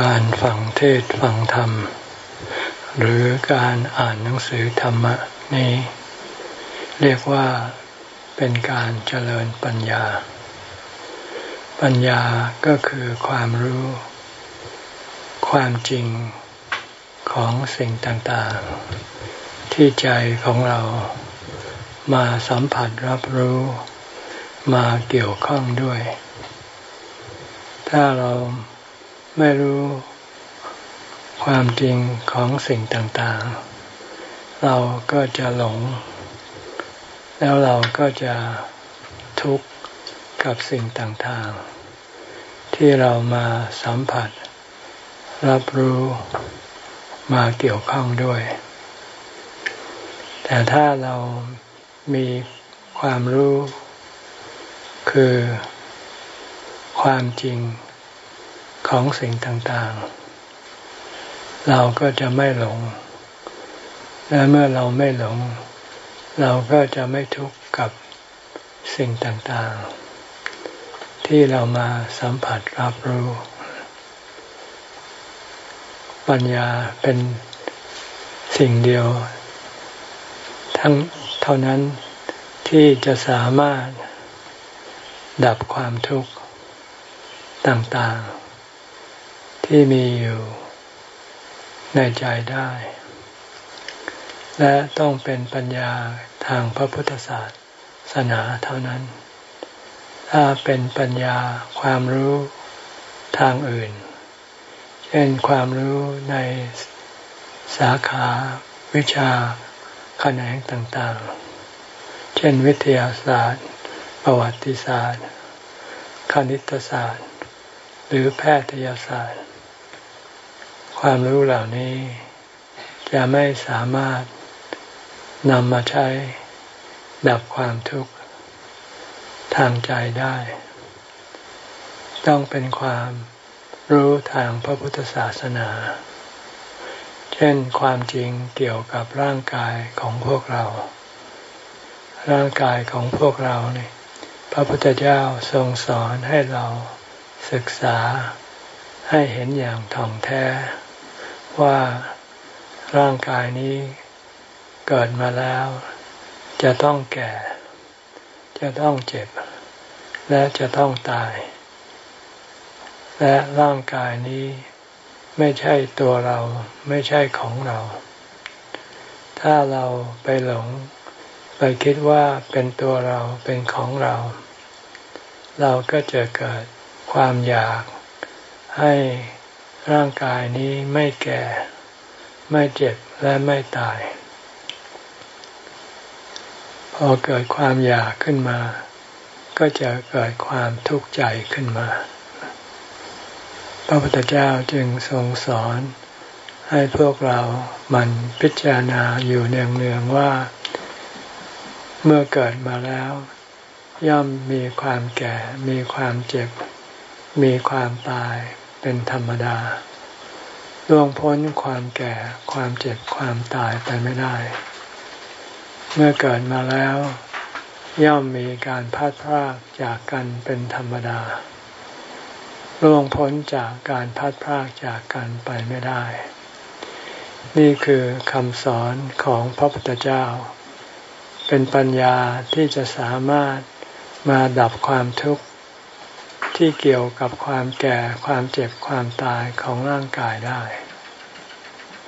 การฟังเทศฟังธรรม หรือการอ่านหนังสือธรรมะนี้ เรียกว่าเป็นการเจริญปัญญา ปัญญาก็คือความรู้ ความจริงของสิ่งต่างๆ ที่ใจของเรามาสัมผัสรับรู้ มาเกี่ยวข้องด้วย ถ้าเรา ไม่รู้ความจริงของสิ่งต่างๆ เราก็จะหลง แล้วเราก็จะทุกข์กับสิ่งต่างๆ ที่เรามาสัมผัส รับรู้มาเกี่ยวข้องด้วย แต่ถ้าเรามีความรู้ คือความจริง ของสิ่งต่างๆ เราก็จะไม่หลง และเมื่อเราไม่หลง เราก็จะไม่ทุกข์กับสิ่งต่างๆ ที่เรามาสัมผัสรับรู้ ปัญญาเป็นสิ่งเดียว ทั้งเท่านั้นที่จะสามารถดับความทุกข์ต่างๆ ที่มีอยู่ในใจได้ และต้องเป็นปัญญาทางพระพุทธศาสนาเท่านั้น ถ้าเป็นปัญญาความรู้ทางอื่น เช่นความรู้ในสาขาวิชาแขนงต่างๆ เช่นวิทยาศาสตร์ ประวัติศาสตร์ คณิตศาสตร์ หรือแพทยศาสตร์ ความรู้เหล่านี้ จะไม่สามารถนำมาใช้ดับความทุกข์ทางใจได้ ต้องเป็นความรู้ทางพระพุทธศาสนา เช่นความจริงเกี่ยวกับร่างกายของพวกเรา ร่างกายของพวกเราเนี่ยพระพุทธเจ้าทรงสอนให้เราศึกษาให้เห็นอย่างท่องแท้ ว่าร่างกายนี้เกิดมาแล้ว จะต้องแก่ จะต้องเจ็บ และจะต้องตาย และร่างกายนี้ไม่ใช่ตัวเราไม่ใช่ของเรา ถ้าเราไปหลง ไปคิดว่าเป็นตัวเราเป็นของเรา เราก็จะเกิดความอยากให้ ร่างกายนี้ไม่แก่ ไม่เจ็บและไม่ตาย พอเกิดความอยากขึ้นมา ก็จะเกิดความทุกข์ใจขึ้นมา พระพุทธเจ้าจึงทรงสอนให้พวกเรามันพิจารณาอยู่เนืองๆว่า เมื่อเกิดมาแล้ว ย่อมมีความแก่ มีความเจ็บ มีความตาย เป็นธรรมดาล่วงพ้นความแก่ความเจ็บความตายไปไม่ได้ เมื่อเกิดมาแล้ว ย่อมมีการพัดพรากจากกันเป็นธรรมดาล่วงพ้นจากการพัดพรากจากกันไปไม่ได้ นี่คือคำสอนของพระพุทธเจ้า เป็นปัญญาที่จะสามารถมาดับความทุกข์ ที่เกี่ยวกับความแก่ความเจ็บความตายของร่างกายได้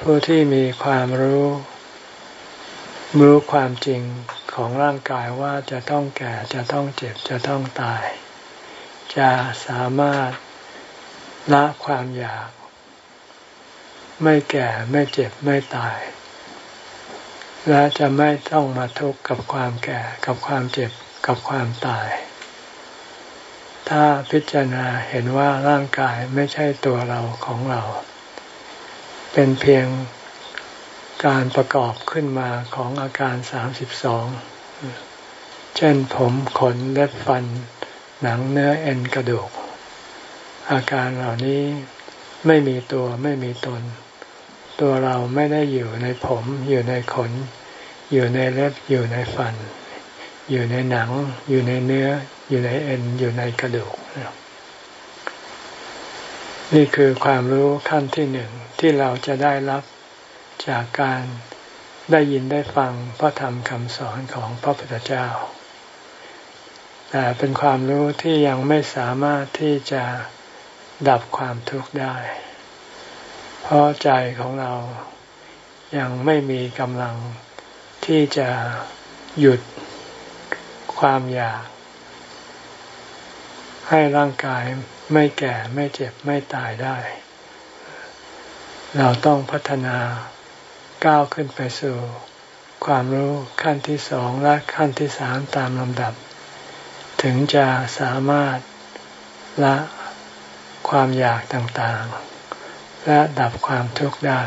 ผู้ที่มีความรู้รู้ความจริงของร่างกายว่าจะต้องแก่จะต้องเจ็บจะต้องตาย จะสามารถละความอยาก ไม่แก่ไม่เจ็บไม่ตาย และจะไม่ต้องมาทุกข์กับความแก่กับความเจ็บกับความตาย ถ้าพิจารณาเห็นว่าร่างกายไม่ใช่ตัวเราของเรา เป็นเพียงการประกอบขึ้นมาของอาการสามสิบสองเช่นผมขนเล็บฟัน หนังเนื้อเอ็นกระดูก อาการเหล่านี้ไม่มีตัวไม่มีตน ตัวเราไม่ได้อยู่ในผม อยู่ในขน อยู่ในเล็บอยู่ในฟัน อยู่ในหนัง อยู่ในเนื้อ อยู่ในเอ็นอยู่ในกระดูก นี่คือความรู้ขั้นที่หนึ่งที่เราจะได้รับจากการได้ยินได้ฟังพระธรรมคำสอนของพระพุทธเจ้า แต่เป็นความรู้ที่ยังไม่สามารถที่จะดับความทุกข์ได้ เพราะใจของเรายังไม่มีกำลังที่จะหยุดความอยาก ให้ร่างกายไม่แก่ไม่เจ็บไม่ตายได้ เราต้องพัฒนาก้าวขึ้นไปสู่ ความรู้ขั้นที่สองและขั้นที่สามตามลำดับ ถึงจะสามารถละความอยากต่างๆ และดับความทุกข์ได้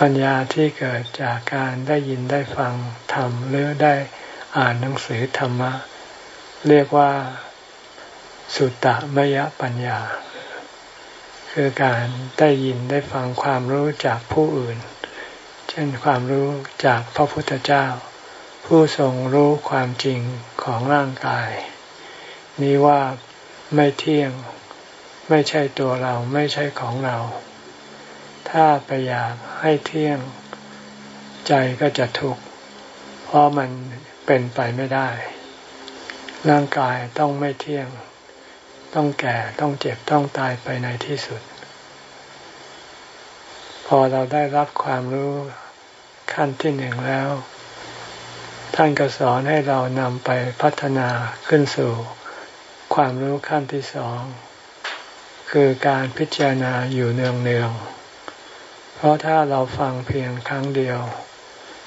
ปัญญาที่เกิดจากการได้ยินได้ฟังธรรมหรือได้อ่านหนังสือธรรมะ เรียกว่า สุตตะมยปัญญา คือการได้ยินได้ฟังความรู้จากผู้อื่น เช่นความรู้จากพระพุทธเจ้า ผู้ทรงรู้ความจริงของร่างกาย นี้ว่าไม่เที่ยงไม่ใช่ตัวเราไม่ใช่ของเรา ถ้าไปอยากให้เที่ยง ใจก็จะทุกข์เพราะมันเป็นไปไม่ได้ ร่างกายต้องไม่เที่ยง ต้องแก่ต้องเจ็บต้องตายไปในที่สุด พอเราได้รับความรู้ขั้นที่หนึ่งแล้ว ท่านก็สอนให้เรานำไปพัฒนาขึ้นสู่ ความรู้ขั้นที่สอง คือการพิจารณาอยู่เนืองเนืองเพราะถ้าเราฟังเพียงครั้งเดียว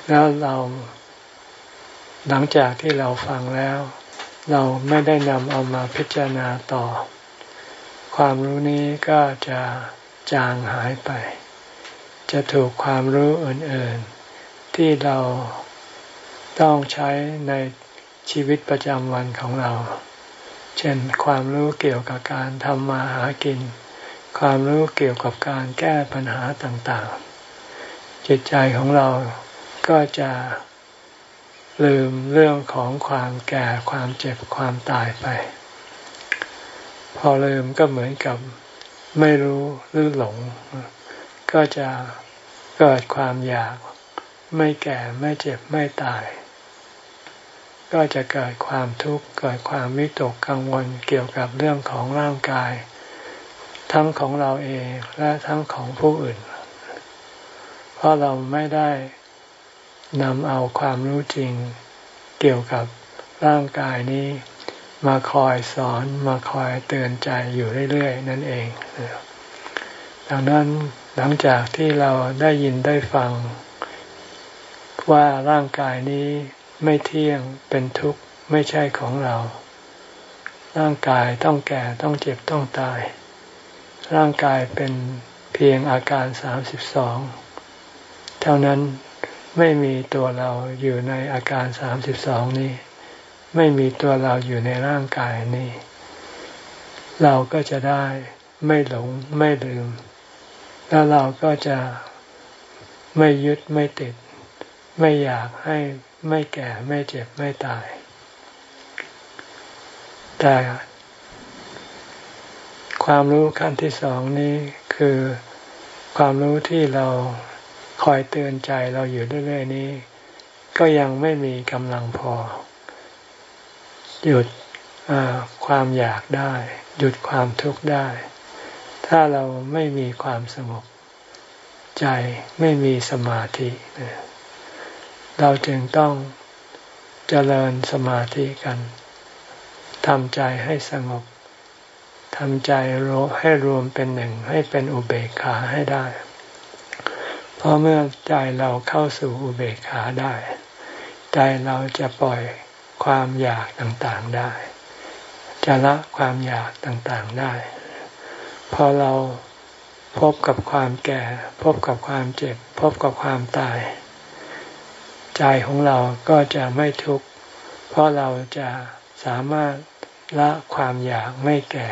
แล้วเรา หลังจากที่เราฟังแล้ว เราไม่ได้นำเอามาพิจารณาต่อ ความรู้นี้ก็จะจางหายไป จะถูกความรู้อื่นๆ ที่เราต้องใช้ในชีวิตประจำวันของเรา เช่นความรู้เกี่ยวกับการทำมาหากิน ความรู้เกี่ยวกับการแก้ปัญหาต่างๆ จิตใจของเราก็จะ ลืมเรื่องของความแก่ความเจ็บความตายไป พอลืมก็เหมือนกับไม่รู้หรือหลง ก็จะเกิดความอยาก ไม่แก่ไม่เจ็บไม่ตาย ก็จะเกิดความทุกข์เกิดความมิตกกังวลเกี่ยวกับเรื่องของร่างกาย ทั้งของเราเองและทั้งของผู้อื่น เพราะเราไม่ได้ นำเอาความรู้จริงเกี่ยวกับร่างกายนี้ มาคอยสอนมาคอยเตือนใจอยู่เรื่อยๆ นั่นเอง ดังนั้นหลังจากที่เราได้ยินได้ฟัง ว่าร่างกายนี้ไม่เที่ยงเป็นทุกข์ไม่ใช่ของเรา ร่างกายต้องแก่ต้องเจ็บต้องตาย ร่างกายเป็นเพียงอาการสามสิบสองเท่านั้น ไม่มีตัวเราอยู่ในอาการสามสิบสองนี้ ไม่มีตัวเราอยู่ในร่างกายนี้ เราก็จะได้ไม่หลงไม่ลืม แล้วเราก็จะไม่ยึดไม่ติด ไม่อยากให้ไม่แก่ไม่เจ็บไม่ตาย แต่ความรู้ขั้นที่สองนี้คือความรู้ที่เรา คอยเตือนใจเราอยู่เรื่อยๆนี้ ก็ยังไม่มีกำลังพอ หยุดความอยากได้ หยุดความทุกข์ได้ ถ้าเราไม่มีความสงบใจไม่มีสมาธิ เราจึงต้องเจริญสมาธิกันทำใจให้สงบทำใจให้รวมเป็นหนึ่งให้เป็นอุเบกขาให้ได้ เพราะเมื่อใจเราเข้าสู่อุเบกขาได้ ใจเราจะปล่อยความอยากต่างๆได้ จะละความอยากต่างๆได้ พอเราพบกับความแก่ พบกับความเจ็บ พบกับความตาย ใจของเราก็จะไม่ทุกข์เพราะเราจะสามารถละความอยากไม่แก่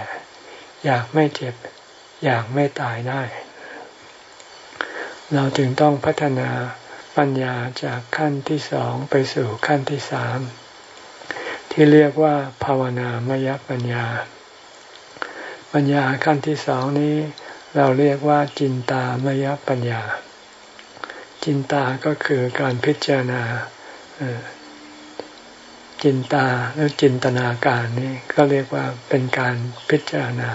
อยากไม่เจ็บ อยากไม่ตายได้ เราจึงต้องพัฒนาปัญญาจากขั้นที่สองไปสู่ขั้นที่สามที่เรียกว่าภาวนามยปัญญา ปัญญาขั้นที่สองนี้ เราเรียกว่าจินตามยปัญญา จินตาก็คือการพิจารณาจินตาหรือจินตนาการนี่ก็เรียกว่าเป็นการพิจารณา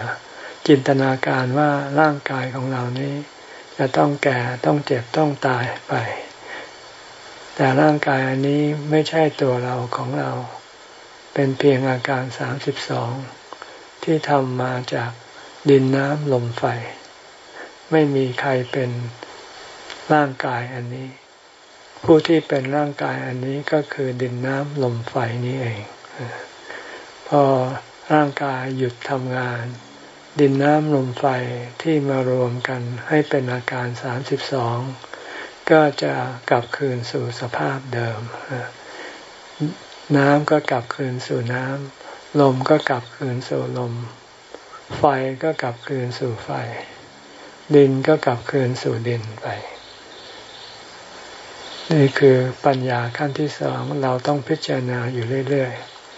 จินตนาการว่าร่างกายของเรานี้ จะต้องแก่ต้องเจ็บต้องตายไป แต่ร่างกายอันนี้ไม่ใช่ตัวเราของเรา เป็นเพียงอาการสามสิบสองที่ทำมาจากดินน้ำลมไฟ ไม่มีใครเป็นร่างกายอันนี้ ผู้ที่เป็นร่างกายอันนี้ก็คือดินน้ำลมไฟนี้เอง พอร่างกายหยุดทำงาน ดินน้ำลมไฟที่มารวมกันให้เป็นอาการสามสิบสองก็จะกลับคืนสู่สภาพเดิม น้ำก็กลับคืนสู่น้ำ ลมก็กลับคืนสู่ลม ไฟก็กลับคืนสู่ไฟ ดินก็กลับคืนสู่ดินไป นี่คือปัญญาขั้นที่สองเราต้องพิจารณาอยู่เรื่อย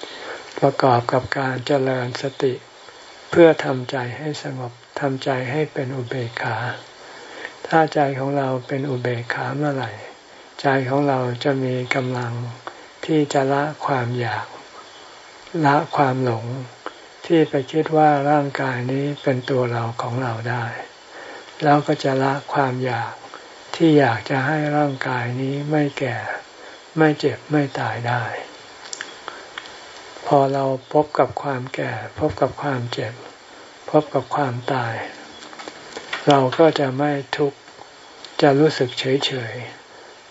ๆ ประกอบกับการเจริญสติ พื่อทำใจให้สงบทำใจให้เป็นอุเบกขา ถ้าใจของเราเป็นอุเบกขาเมื่อไหร่ ใจของเราจะมีกำลังที่จะละความอยาก ละความหลง ที่ไปคิดว่าร่างกายนี้เป็นตัวเราของเราได้ แล้วก็จะละความอยากที่อยากจะให้ร่างกายนี้ไม่แก่ ไม่เจ็บไม่ตายได้ พอเราพบกับความแก่ พบกับความเจ็บ พบกับความตาย เราก็จะไม่ทุกข์จะรู้สึกเฉยเฉย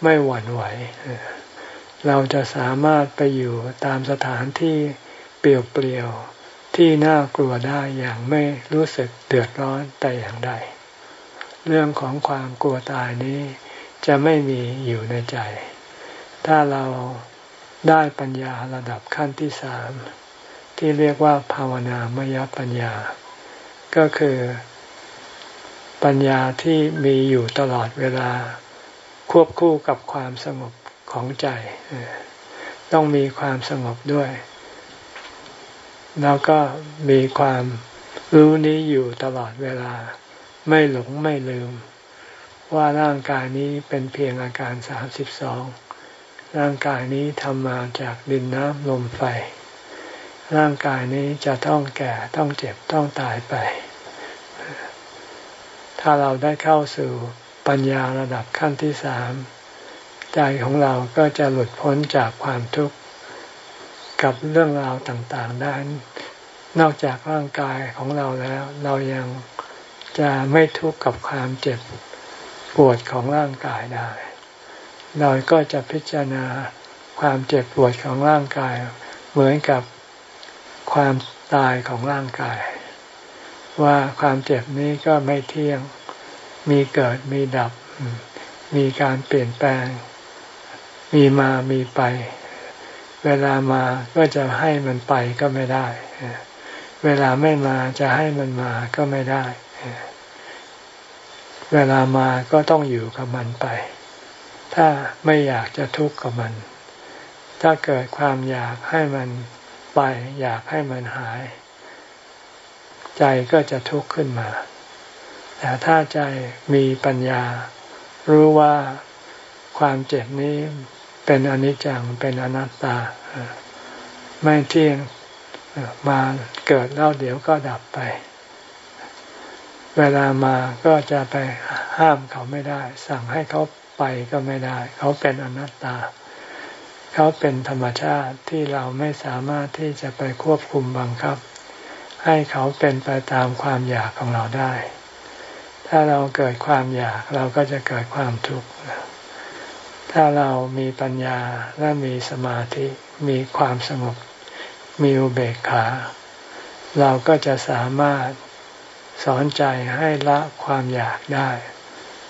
ไม่หวั่นไหว เราจะสามารถไปอยู่ตามสถานที่เปลี่ยวๆที่น่ากลัวได้อย่างไม่รู้สึกเดือดร้อนแต่อย่างใด เรื่องของความกลัวตายนี้จะไม่มีอยู่ในใจ ถ้าเราได้ปัญญาระดับขั้นที่สามที่เรียกว่าภาวนามยปัญญา ก็คือปัญญาที่มีอยู่ตลอดเวลา ควบคู่กับความสงบของใจ ต้องมีความสงบด้วย แล้วก็มีความรู้นี้อยู่ตลอดเวลา ไม่หลงไม่ลืม ว่าร่างกายนี้เป็นเพียงอาการสามสิบสองร่างกายนี้ทำมาจากดินน้ำลมไฟ ร่างกายนี้จะต้องแก่ต้องเจ็บต้องตายไป ถ้าเราได้เข้าสู่ปัญญาระดับขั้นที่สามใจของเราก็จะหลุดพ้นจากความทุกข์กับเรื่องราวต่างๆได้นอกจากร่างกายของเราแล้ว เรายังจะไม่ทุกข์กับความเจ็บปวดของร่างกายได้ เราก็จะพิจารณาความเจ็บปวดของร่างกาย เหมือนกับความตายของร่างกาย ว่าความเจ็บนี้ก็ไม่เที่ยง มีเกิดมีดับ มีการเปลี่ยนแปลง มีมามีไป เวลามาก็จะให้มันไปก็ไม่ได้ เวลาไม่มาจะให้มันมาก็ไม่ได้ เวลามาก็ต้องอยู่กับมันไป ถ้าไม่อยากจะทุกข์กับมัน ถ้าเกิดความอยากให้มันไป อยากให้มันหาย ใจก็จะทุกข์ขึ้นมา แต่ถ้าใจมีปัญญา รู้ว่าความเจ็บนี้เป็นอนิจจังเป็นอนัตตา ไม่เที่ยงมาเกิดแล้วเดี๋ยวก็ดับไป เวลามาก็จะไปห้ามเขาไม่ได้ สั่งให้เขาไปก็ไม่ได้ เขาเป็นอนัตตา เขาเป็นธรรมชาติที่เราไม่สามารถที่จะไปควบคุมบังคับ ให้เขาเป็นไปตามความอยากของเราได้ ถ้าเราเกิดความอยากเราก็จะเกิดความทุกข์ ถ้าเรามีปัญญาและมีสมาธิมีความสงบมีอุเบกขา เราก็จะสามารถสอนใจให้ละความอยากได้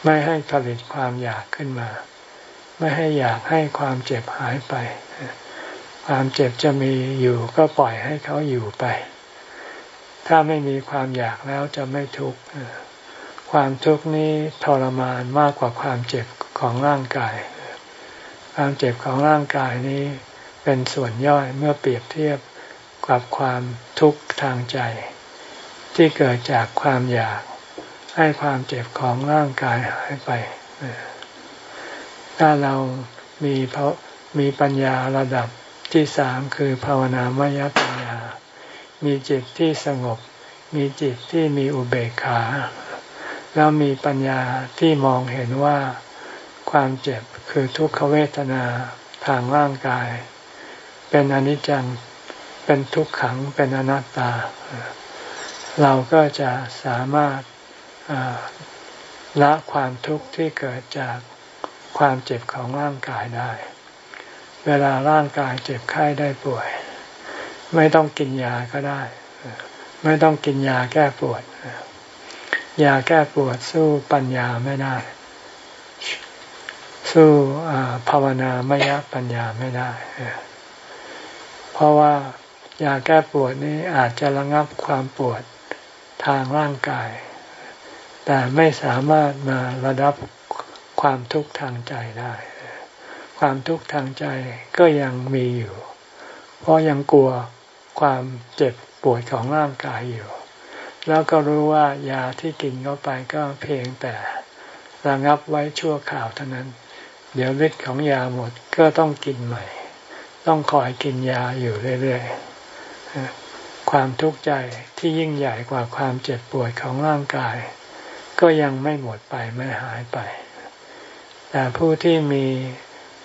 ไม่ให้ผลิตความอยากขึ้นมา ไม่ให้อยากให้ความเจ็บหายไป ความเจ็บจะมีอยู่ก็ปล่อยให้เขาอยู่ไป ถ้าไม่มีความอยากแล้วจะไม่ทุกข์ความทุกข์นี้ทรมานมากกว่าความเจ็บของร่างกาย ความเจ็บของร่างกายนี้เป็นส่วนย่อยเมื่อเปรียบเทียบกับความทุกข์ทางใจ ที่เกิดจากความอยากให้ความเจ็บของร่างกายหายไป ถ้าเรามีพมีปัญญาระดับที่สามคือภาวนามยปัญญา มีจิตที่สงบ มีจิตที่มีอุเบกขา แล้วมีปัญญาที่มองเห็นว่าความเจ็บคือทุกขเวทนาทางร่างกาย เป็นอนิจจังเป็นทุกขังเป็นอนัตตา เราก็จะสามารถละความทุกข์ที่เกิดจากความเจ็บของร่างกายได้ เวลาร่างกายเจ็บไข้ได้ป่วย ไม่ต้องกินยาก็ได้ ไม่ต้องกินยาแก้ปวด ยาแก้ปวดสู้ปัญญาไม่ได้ สู้ภาวนามยปัญญาไม่ได้ เพราะว่ายาแก้ปวดนี้อาจจะระงับความปวดทางร่างกาย แต่ไม่สามารถมาระดับความทุกข์ทางใจได้ ความทุกข์ทางใจก็ยังมีอยู่ เพราะยังกลัว ความเจ็บปวดของร่างกายอยู่ แล้วก็รู้ว่ายาที่กินเข้าไปก็เพียงแต่ระงับไว้ชั่วข่าวเท่านั้น เดี๋ยวฤทธิ์ของยาหมดก็ต้องกินใหม่ ต้องคอยกินยาอยู่เรื่อยๆ ความทุกข์ใจที่ยิ่งใหญ่กว่าความเจ็บปวดของร่างกาย ก็ยังไม่หมดไปไม่หายไป แต่ผู้ที่มี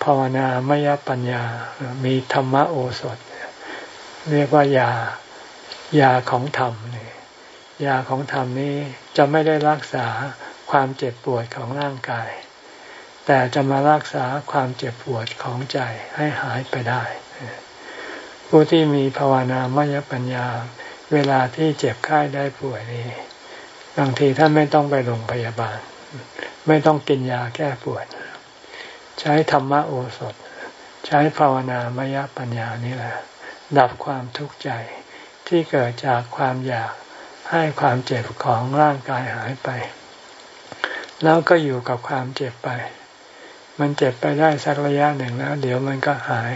ภาวนามยปัญญา มีธรรมโอสถ เรียกว่ายายาของธรรมนี่ยาของธรรมนี้จะไม่ได้รักษาความเจ็บปวดของร่างกาย แต่จะมารักษาความเจ็บปวดของใจให้หายไปได้ ผู้ที่มีภาวนามยปัญญา เวลาที่เจ็บไข้ได้ป่วยนี้บางทีท่านไม่ต้องไปโรงพยาบาล ไม่ต้องกินยาแก้ปวด ใช้ธรรมโอสถ ใช้ภาวนามยปัญญานี่แหละ ดับความทุกข์ใจที่เกิดจากความอยากให้ความเจ็บของร่างกายหายไป แล้วก็อยู่กับความเจ็บไป มันเจ็บไปได้สักระยะหนึ่งแล้ว เดี๋ยวมันก็หาย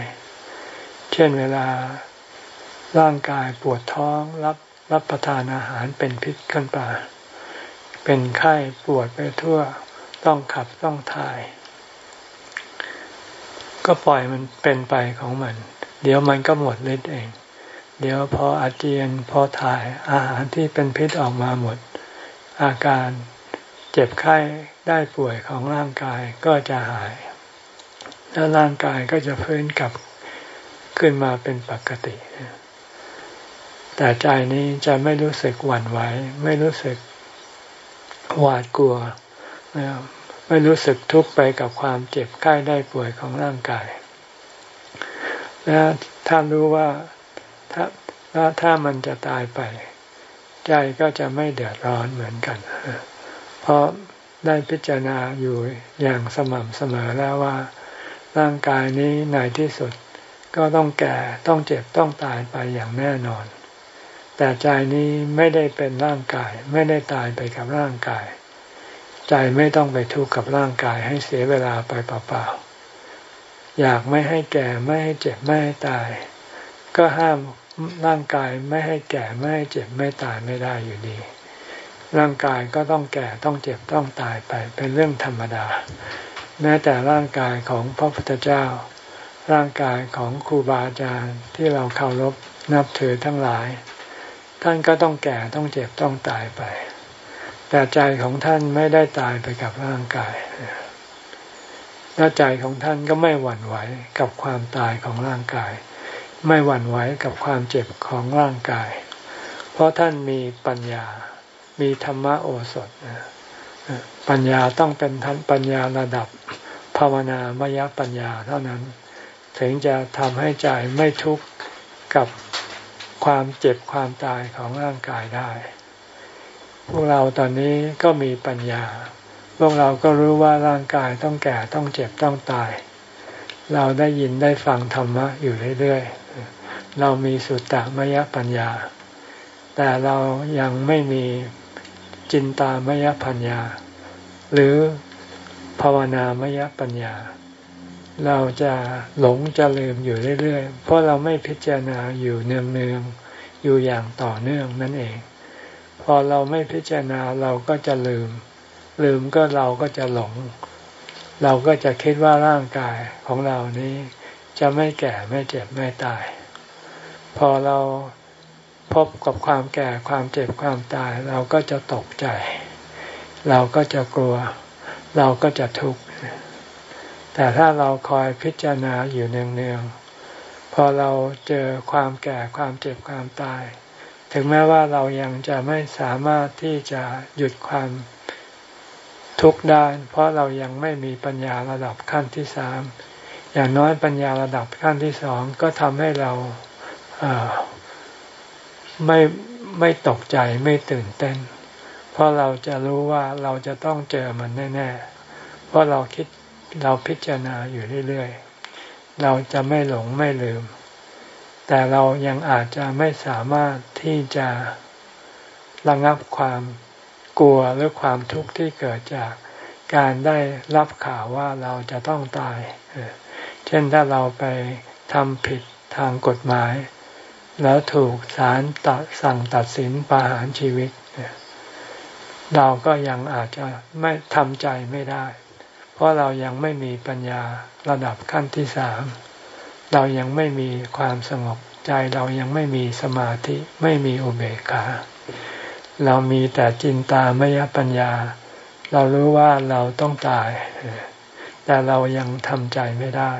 เช่นเวลาร่างกายปวดท้องรับรับประทานอาหารเป็นพิษขึ้นไปเป็นไข้ปวดไปทั่วต้องขับต้องถ่าย ก็ปล่อยมันเป็นไปของมัน เดี๋ยวมันก็หมดฤทธิ์เอง เดี๋ยวพออาเจียนพอถ่ายอาหารที่เป็นพิษออกมาหมด อาการเจ็บไข้ได้ป่วยของร่างกายก็จะหาย แล้วร่างกายก็จะพื้นกลับขึ้นมาเป็นปกติ แต่ใจนี้จะไม่รู้สึกหวั่นไหว ไม่รู้สึกหวาดกลัว ไม่รู้สึกทุกข์ไปกับความเจ็บไข้ได้ป่วยของร่างกาย และถ้ารู้ว่าถ้าถ้ามันจะตายไป ใจก็จะไม่เดือดร้อนเหมือนกัน เพราะได้พิจารณาอยู่อย่างสม่ำเสมอแล้วว่า ร่างกายนี้ในที่สุดก็ต้องแก่ต้องเจ็บต้องตายไปอย่างแน่นอน แต่ใจนี้ไม่ได้เป็นร่างกาย ไม่ได้ตายไปกับร่างกาย ใจไม่ต้องไปทุกข์กับร่างกายให้เสียเวลาไปเปล่าๆ อยากไม่ให้แก่ไม่ให้เจ็บไม่ให้ตาย ก็ห้ามร่างกายไม่ให้แก่ไม่ให้เจ็บไม่ตายไม่ได้อยู่ดี ร่างกายก็ต้องแก่ต้องเจ็บต้องตายไปเป็นเรื่องธรรมดา แม้แต่ร่างกายของพระพุทธเจ้า ร่างกายของครูบาอาจารย์ที่เราเคารพนับถือทั้งหลาย ท่านก็ต้องแก่ต้องเจ็บต้องตายไป แต่ใจของท่านไม่ได้ตายไปกับร่างกาย และใจของท่านก็ไม่หวั่นไหวกับความตายของร่างกาย ไม่หวั่นไหวกับความเจ็บของร่างกาย เพราะท่านมีปัญญา มีธรรมโอสถ ปัญญาต้องเป็นทันปัญญาระดับภาวนามยปัญญาเท่านั้น ถึงจะทำให้ใจไม่ทุกข์กับความเจ็บความตายของร่างกายได้ พวกเราตอนนี้ก็มีปัญญา พวกเราก็รู้ว่าร่างกายต้องแก่ต้องเจ็บต้องตาย เราได้ยินได้ฟังธรรมะอยู่เรื่อยๆ เรามีสุตตะมยปัญญา แต่เรายังไม่มีจินตามยปัญญา หรือภาวนามยปัญญา เราจะหลงจะลืมอยู่เรื่อยๆ เพราะเราไม่พิจารณาอยู่เนืองๆ อยู่อย่างต่อเนื่องนั่นเอง พอเราไม่พิจารณาเราก็จะลืม ลืมก็เราก็จะหลง เราก็จะคิดว่าร่างกายของเรานี้จะไม่แก่ไม่เจ็บไม่ตาย พอเราพบกับความแก่ความเจ็บความตาย เราก็จะตกใจ เราก็จะกลัว เราก็จะทุกข์แต่ถ้าเราคอยพิจารณาอยู่เนืองๆพอเราเจอความแก่ความเจ็บความตาย ถึงแม้ว่าเรายังจะไม่สามารถที่จะหยุดความ ทุกข์ได้ เพราะเรายังไม่มีปัญญาระดับขั้นที่สามอย่างน้อยปัญญาระดับขั้นที่สองก็ทำให้เราไม่ไม่ตกใจไม่ตื่นเต้น เพราะเราจะรู้ว่าเราจะต้องเจอมันแน่ๆ เพราะเราคิดเราพิจารณาอยู่เรื่อยๆ เราจะไม่หลงไม่ลืม แต่เรายังอาจจะไม่สามารถที่จะระงับความ กลัวหรือความทุกข์ที่เกิดจากการได้รับข่าวว่าเราจะต้องตาย เช่นถ้าเราไปทำผิดทางกฎหมาย แล้วถูกศาลตัดสั่งตัดสินประหารชีวิต เราก็ยังอาจจะไม่ทำใจไม่ได้ เพราะเรายังไม่มีปัญญาระดับขั้นที่สาม เรายังไม่มีความสงบใจเรายังไม่มีสมาธิไม่มีอุเบกขา เรามีแต่จินตามยปัญญา เรารู้ว่าเราต้องตาย แต่เรายังทำใจไม่ได้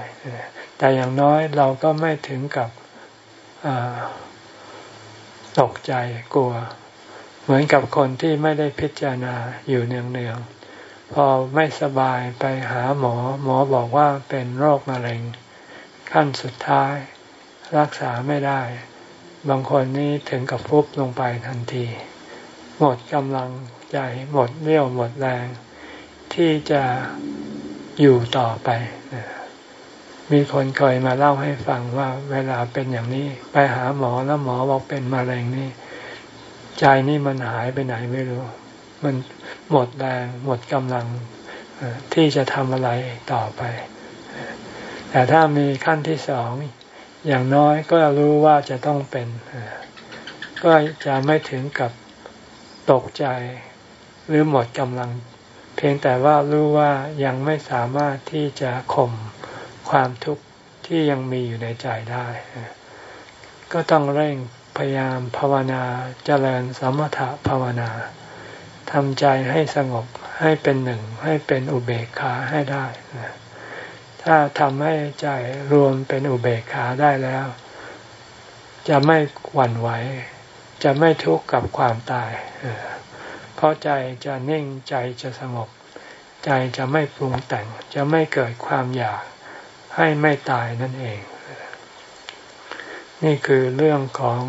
แต่อย่างน้อยเราก็ไม่ถึงกับตกใจกลัว เหมือนกับคนที่ไม่ได้พิจารณาอยู่เนืองๆพอไม่สบายไปหาหมอ หมอบอกว่าเป็นโรคมะเร็ง ขั้นสุดท้าย รักษาไม่ได้ บางคนนี่ถึงกับฟุบลงไปทันที หมดกำลังใจหมดเรี่ยวหมดแรง ที่จะอยู่ต่อไป มีคนเคยมาเล่าให้ฟังว่า เวลาเป็นอย่างนี้ ไปหาหมอแล้วหมอบอกเป็นมะเร็งนี่ ใจนี่มันหายไปไหนไม่รู้ มันหมดแรงหมดกำลังที่จะทำอะไรต่อไป แต่ถ้ามีขั้นที่สองอย่างน้อยก็รู้ว่าจะต้องเป็น ก็จะไม่ถึงกับ ตกใจ หรือหมดกำลัง เพียงแต่ว่ารู้ว่ายังไม่สามารถที่จะข่มความทุกข์ที่ยังมีอยู่ในใจได้ ก็ต้องเร่งพยายามภาวนาเจริญสมถะภาวนาทำใจให้สงบให้เป็นหนึ่งให้เป็นอุเบกขาให้ได้ถ้าทำให้ใจรวมเป็นอุเบกขาได้แล้ว จะไม่หวั่นไหว จะไม่ทุกข์กับความตาย เพราะใจจะนิ่งใจจะสงบ ใจจะไม่ปรุงแต่ง จะไม่เกิดความอยากให้ไม่ตายนั่นเอง นี่คือเรื่องของ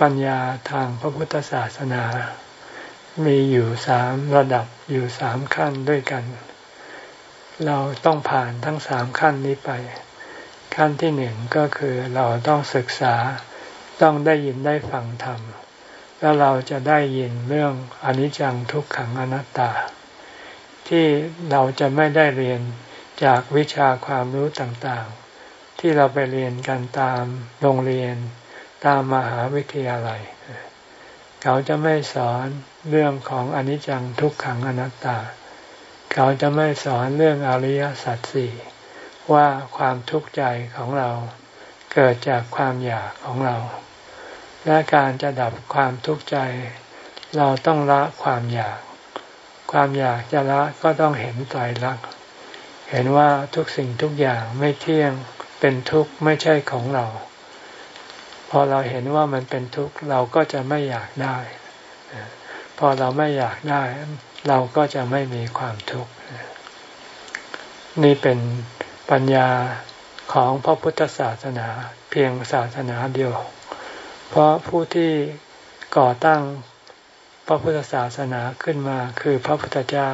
ปัญญาทางพระพุทธศาสนา มีอยู่สามระดับอยู่สามขั้นด้วยกัน เราต้องผ่านทั้งสามขั้นนี้ไป ขั้นที่หนึ่งก็คือเราต้องศึกษา ต้องได้ยินได้ฟังธรรม แล้วเราจะได้ยินเรื่องอนิจจังทุกขังอนัตตา ที่เราจะไม่ได้เรียนจากวิชาความรู้ต่างๆ ที่เราไปเรียนกันตามโรงเรียนตามมหาวิทยาลัย เขาจะไม่สอนเรื่องของอนิจจังทุกขังอนัตตา เขาจะไม่สอนเรื่องอริยสัจสี่ว่าความทุกข์ใจของเราเกิดจากความอยากของเรา และการจะดับความทุกข์ใจ เราต้องละความอยาก ความอยากจะละก็ต้องเห็นไตรลักษณ์เห็นว่าทุกสิ่งทุกอย่างไม่เที่ยงเป็นทุกข์ไม่ใช่ของเรา พอเราเห็นว่ามันเป็นทุกข์เราก็จะไม่อยากได้ พอเราไม่อยากได้ เราก็จะไม่มีความทุกข์นี่เป็นปัญญาของพระพุทธศาสนาเพียงศาสนาเดียว เพราะผู้ที่ก่อตั้งพระพุทธศาสนาขึ้นมาคือพระพุทธเจ้า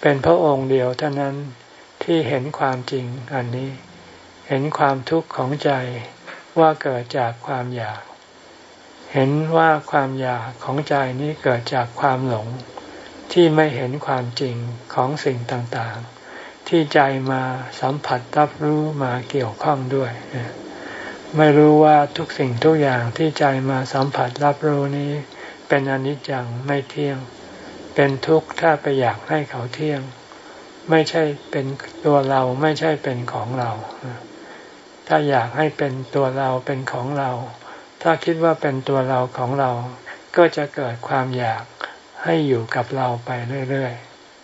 เป็นพระองค์เดียวเท่านั้นที่เห็นความจริงอันนี้ เห็นความทุกข์ของใจว่าเกิดจากความอยาก เห็นว่าความอยากของใจนี้เกิดจากความหลง ที่ไม่เห็นความจริงของสิ่งต่างๆ ที่ใจมาสัมผัสรับรู้มาเกี่ยวข้องด้วย ไม่รู้ว่าทุกสิ่งทุกอย่างที่ใจมาสัมผัสรับรู้นี้ เป็นอนิจจังไม่เที่ยง เป็นทุกข์ถ้าไปอยากให้เขาเที่ยง ไม่ใช่เป็นตัวเราไม่ใช่เป็นของเรา ถ้าอยากให้เป็นตัวเราเป็นของเรา ถ้าคิดว่าเป็นตัวเราของเรา ก็จะเกิดความอยากให้อยู่กับเราไปเรื่อย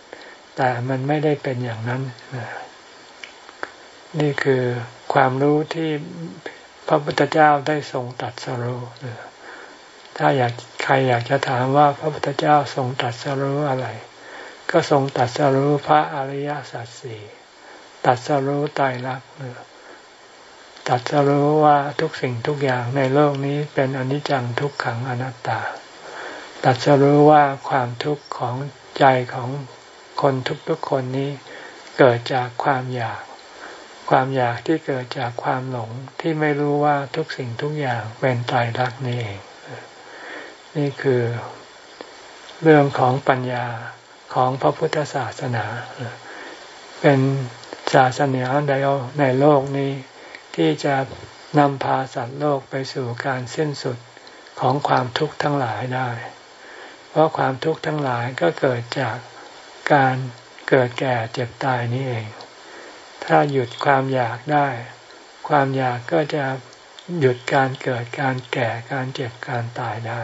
ๆ แต่มันไม่ได้เป็นอย่างนั้น นี่คือความรู้ที่ พระพุทธเจ้าได้ทรงตัดสรู้ถ้าอยากใครอยากจะถามว่าพระพุทธเจ้าทรงตัดสรู้อะไร ก็ทรงตัดสรู้พระอริยสัจสี่ตัดสรู้ตายรักตัดสรู้ว่าทุกสิ่งทุกอย่างในโลกนี้เป็นอนิจจังทุกขังอนัตตา ตัดสรู้ว่าความทุกข์ของใจของคนทุกๆคนนี้เกิดจากความอยาก ความอยากที่เกิดจากความหลงที่ไม่รู้ว่าทุกสิ่งทุกอย่างเป็นตายรักนี่เองนี่คือเรื่องของปัญญาของพระพุทธศาสนา เป็นศาสนาใดในโลกนี้ ที่จะนำพาสัตว์โลกไปสู่การสิ้นสุดของความทุกข์ทั้งหลายได้ เพราะความทุกข์ทั้งหลายก็เกิดจากการเกิดแก่เจ็บตายนี่เอง ถ้าหยุดความอยากได้ ความอยากก็จะหยุดการเกิดการแก่การเจ็บการตายได้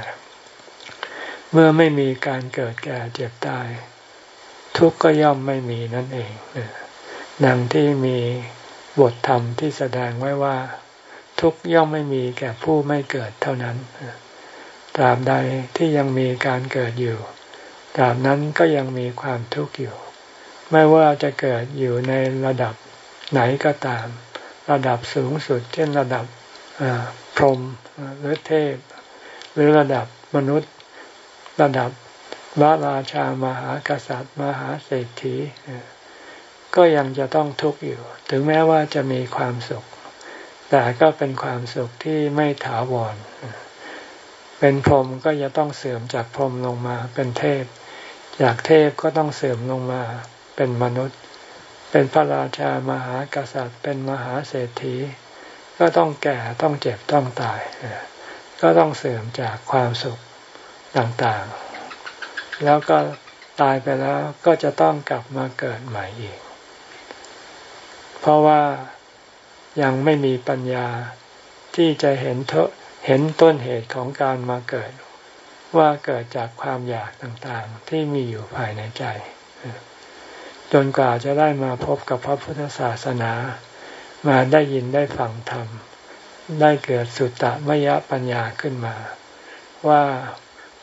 เมื่อไม่มีการเกิดแก่เจ็บตาย ทุกข์ก็ย่อมไม่มีนั่นเองดังที่มีบทธรรมที่แสดงไว้ว่า ทุกย่อมไม่มีแก่ผู้ไม่เกิดเท่านั้นตราบใดที่ยังมีการเกิดอยู่ตราบนั้นก็ยังมีความทุกข์อยู่ ไม่ว่าจะเกิดอยู่ในระดับ ไหนก็ตาม ระดับสูงสุด เช่นระดับพรหมหรือเทพ หรือระดับมนุษย์ ระดับพระราชามหากษัตริย์ มหาเศรษฐีก็ยังจะต้องทุกข์อยู่ ถึงแม้ว่าจะมีความสุข แต่ก็เป็นความสุขที่ไม่ถาวร เป็นพรหมก็จะต้องเสื่อมจากพรหมลงมาเป็นเทพ จากเทพก็ต้องเสื่อมลงมาเป็นมนุษย์ เป็นพระราชามหากษัตริย์ เป็นมหาเศรษฐี ก็ต้องแก่ต้องเจ็บต้องตาย ก็ต้องเสื่อมจากความสุขต่างๆ แล้วก็ตายไปแล้วก็จะต้องกลับมาเกิดใหม่อีก เพราะว่ายังไม่มีปัญญาที่จะเห็นเห็นต้นเหตุของการมาเกิด ว่าเกิดจากความอยากต่างๆ ที่มีอยู่ภายในใจ จนกว่าจะได้มาพบกับพระพุทธศาสนา มาได้ยินได้ฟังธรรม ได้เกิดสุตตะมยปัญญาขึ้นมา ว่า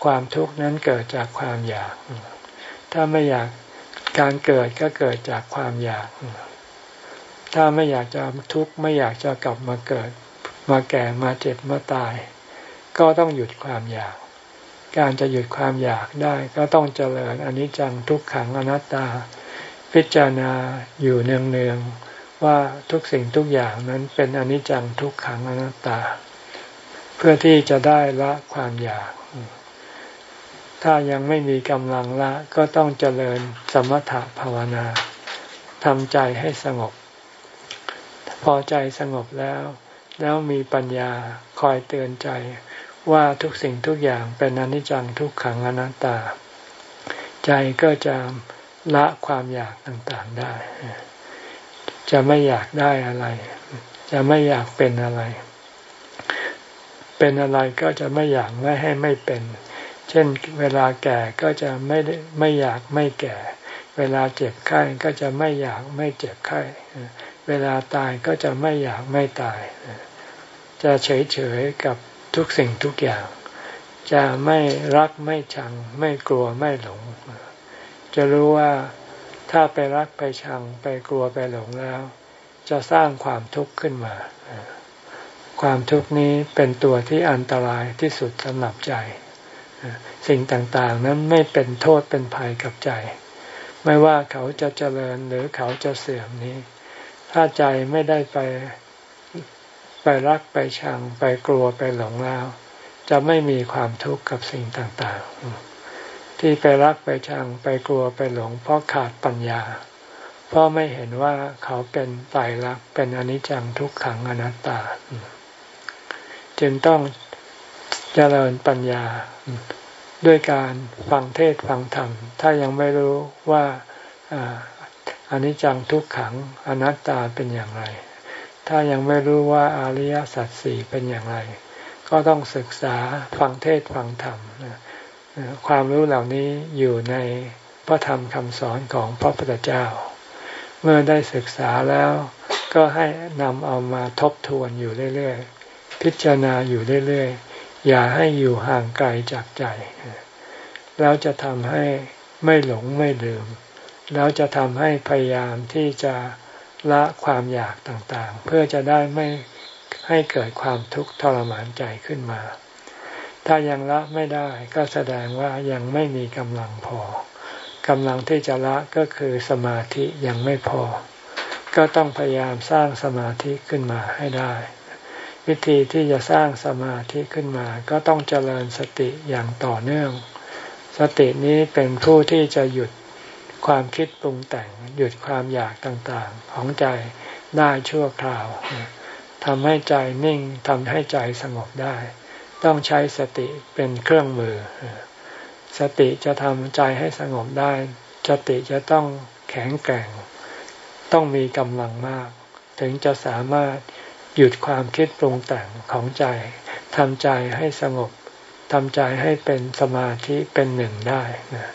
ความทุกข์นั้นเกิดจากความอยาก ถ้าไม่อยากการเกิดก็เกิดจากความอยาก ถ้าไม่อยากจะทุกข์ไม่อยากจะกลับมาเกิด มาแก่มาเจ็บมาตาย ก็ต้องหยุดความอยาก การจะหยุดความอยากได้ก็ต้องเจริญอนิจจังทุกขังอนัตตา พิจารณาอยู่เนืองๆว่าทุกสิ่งทุกอย่างนั้นเป็นอนิจจังทุกขังอนัตตา เพื่อที่จะได้ละความอยาก ถ้ายังไม่มีกำลังละก็ต้องเจริญสมถะภาวนาทำใจให้สงบ พอใจสงบแล้ว แล้วมีปัญญาคอยเตือนใจว่าทุกสิ่งทุกอย่างเป็นอนิจจังทุกขังอนัตตา ใจก็จะ ละความอยากต่างๆได้ จะไม่อยากได้อะไร จะไม่อยากเป็นอะไร เป็นอะไรก็จะไม่อยากไม่ให้ไม่เป็น เช่นเวลาแก่ก็จะไม่ไม่อยากไม่แก่ เวลาเจ็บไข้ก็จะไม่อยากไม่เจ็บไข้เวลาตายก็จะไม่อยากไม่ตาย จะเฉยเฉยกับทุกสิ่งทุกอย่าง จะไม่รักไม่ชัง ไม่กลัวไม่หลง จะรู้ว่าถ้าไปรักไปชังไปกลัวไปหลงแล้ว จะสร้างความทุกข์ขึ้นมา ความทุกข์นี้เป็นตัวที่อันตรายที่สุดสำหรับใจ สิ่งต่างๆนั้นไม่เป็นโทษเป็นภัยกับใจ ไม่ว่าเขาจะเจริญหรือเขาจะเสื่อมนี้ ถ้าใจไม่ได้ไปไปรักไปชังไปกลัวไปหลงแล้ว จะไม่มีความทุกข์กับสิ่งต่างๆ ที่ไปรักไปชังไปกลัวไปหลง เพราะขาดปัญญา เพราะไม่เห็นว่าเขาเป็นไตรลักษณ์เป็นอนิจจังทุกขังอนัตตา จึงต้องเจริญปัญญา ด้วยการฟังเทศฟังธรรม ถ้ายังไม่รู้ว่าอนิจจังทุกขังอนัตตาเป็นอย่างไร ถ้ายังไม่รู้ว่าอริยสัจสี่เป็นอย่างไร ก็ต้องศึกษาฟังเทศฟังธรรม ความรู้เหล่านี้อยู่ในพระธรรมคำสอนของพระพุทธเจ้า เมื่อได้ศึกษาแล้วก็ให้นำเอามาทบทวนอยู่เรื่อยๆ พิจารณาอยู่เรื่อยๆ อย่าให้อยู่ห่างไกลจากใจ แล้วจะทำให้ไม่หลงไม่ลืม แล้วจะทำให้พยายามที่จะละความอยากต่างๆ เพื่อจะได้ไม่ให้เกิดความทุกข์ทรมานใจขึ้นมา ถ้ายังละไม่ได้ก็แสดงว่ายังไม่มีกำลังพอกำลังที่จะละก็คือสมาธิยังไม่พอ ก็ต้องพยายามสร้างสมาธิขึ้นมาให้ได้ วิธีที่จะสร้างสมาธิขึ้นมา ก็ต้องเจริญสติอย่างต่อเนื่อง สตินี้เป็นผู้ที่จะหยุดความคิดปรุงแต่งหยุดความอยากต่างๆ ของใจได้ชั่วคราวทำให้ใจนิ่งทำให้ใจสงบได้ ต้องใช้สติเป็นเครื่องมือ สติจะทำใจให้สงบได้ สติจะต้องแข็งแกร่ง ต้องมีกำลังมาก ถึงจะสามารถหยุดความคิดปรุงแต่งของใจทำใจให้สงบทำใจให้เป็นสมาธิเป็นหนึ่งได้นะ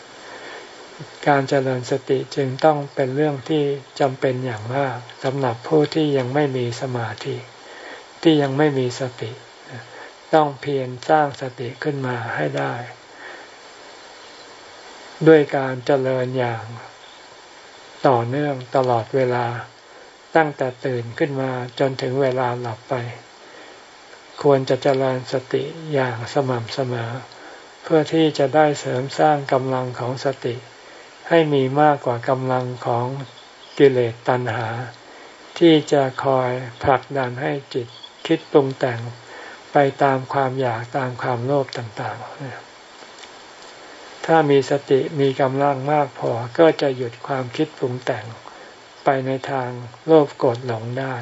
การเจริญสติจึงต้องเป็นเรื่องที่จำเป็นอย่างมากสำหรับผู้ที่ยังไม่มีสมาธิ ที่ยังไม่มีสติ ต้องเพียรสร้างสติขึ้นมาให้ได้ ด้วยการเจริญอย่างต่อเนื่องตลอดเวลาตั้งแต่ตื่นขึ้นมาจนถึงเวลาหลับไป ควรจะเจริญสติอย่างสม่ำเสมอ เพื่อที่จะได้เสริมสร้างกำลังของสติ ให้มีมากกว่ากำลังของกิเลสตัณหา ที่จะคอยผลักดันให้จิตคิดปรุงแต่ง ไปตามความอยากตามความโลภต่างๆ ถ้ามีสติมีกำลังมากพอก็จะหยุดความคิดปรุงแต่งไปในทางโลภโกรธหลงได้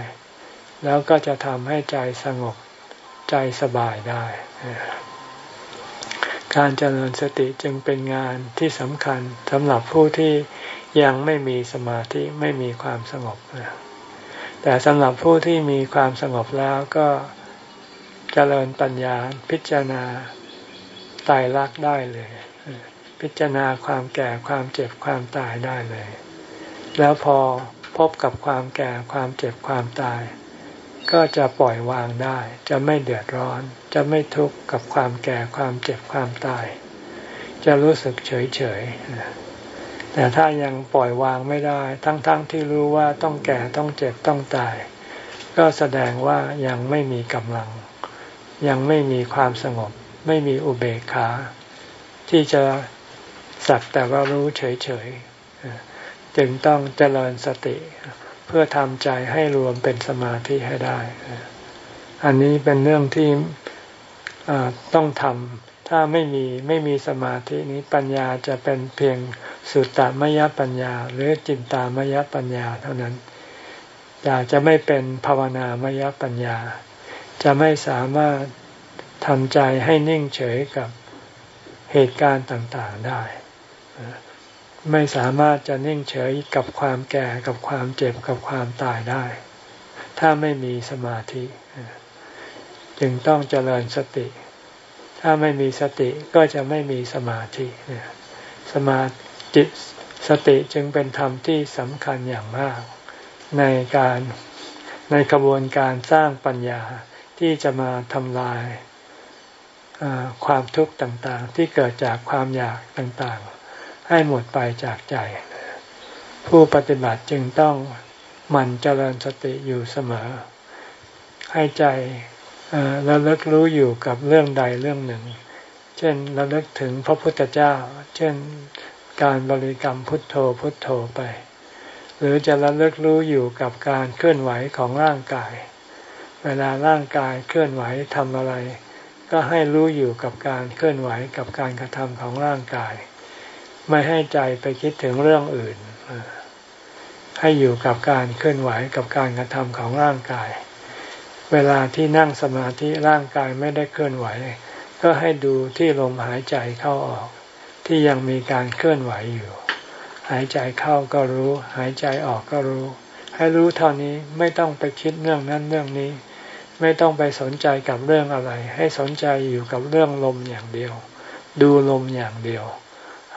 แล้วก็จะทำให้ใจสงบใจสบายได้ การเจริญสติจึงเป็นงานที่สำคัญสำหรับผู้ที่ยังไม่มีสมาธิไม่มีความสงบ แต่สำหรับผู้ที่มีความสงบแล้วก็ เจริญปัญญาพิจารณาตายรักได้เลย พิจารณาความแก่ความเจ็บความตายได้เลย แล้วพอพบกับความแก่ความเจ็บความตาย ก็จะปล่อยวางได้ จะไม่เดือดร้อน จะไม่ทุกข์กับความแก่ความเจ็บความตาย จะรู้สึกเฉยเฉยแต่ถ้ายังปล่อยวางไม่ได้ ทั้งๆทที่รู้ว่าต้องแก่ต้องเจ็บต้องตาย ก็แสดงว่ายังไม่มีกำลัง ยังไม่มีความสงบ ไม่มีอุเบกขา ที่จะสักแต่ว่ารู้เฉยๆ จึงต้องเจริญสติ เพื่อทำใจให้รวมเป็นสมาธิให้ได้ อันนี้เป็นเรื่องที่ต้องทำถ้าไม่มีไม่มีสมาธินี้ปัญญาจะเป็นเพียงสุตตมยปัญญา หรือจินตามยปัญญาเท่านั้น อยากจะไม่เป็นภาวนามยปัญญา จะไม่สามารถทำใจให้นิ่งเฉยกับเหตุการณ์ต่างๆได้ ไม่สามารถจะนิ่งเฉยกับความแก่กับความเจ็บกับความตายได้ ถ้าไม่มีสมาธิ จึงต้องเจริญสติ ถ้าไม่มีสติก็จะไม่มีสมาธิสมาจิตสติจึงเป็นธรรมที่สำคัญอย่างมาก ในการในกระบวนการสร้างปัญญา ที่จะมาทำลายความทุกข์ต่างๆ ที่เกิดจากความอยากต่างๆ ให้หมดไปจากใจ ผู้ปฏิบัติจึงต้องหมั่นเจริญสติอยู่เสมอ ให้ใจระลึกรู้อยู่กับเรื่องใดเรื่องหนึ่ง เช่นระลึกถึงพระพุทธเจ้า เช่นการบริกรรมพุทโธพุทโธไป หรือจะระลึกรู้อยู่กับการเคลื่อนไหวของร่างกาย เวลาร่างกายเคลื่อนไหวทำอะไร ก็ให้รู้อยู่กับการเคลื่อนไหวกับการกระทำของร่างกาย ไม่ให้ใจไปคิดถึงเรื่องอื่น ให้อยู่กับการเคลื่อนไหวกับการกระทำของร่างกาย เวลาที่นั่งสมาธิร่างกายไม่ได้เคลื่อนไหว ก็ให้ดูที่ลมหายใจเข้าออก ที่ยังมีการเคลื่อนไหวอยู่ หายใจเข้าก็รู้ หายใจออกก็รู้ ให้รู้เท่านี้ไม่ต้องไปคิดเรื่องนั้นเรื่องนี้ ไม่ต้องไปสนใจกับเรื่องอะไร ให้สนใจอยู่กับเรื่องลมอย่างเดียว ดูลมอย่างเดียว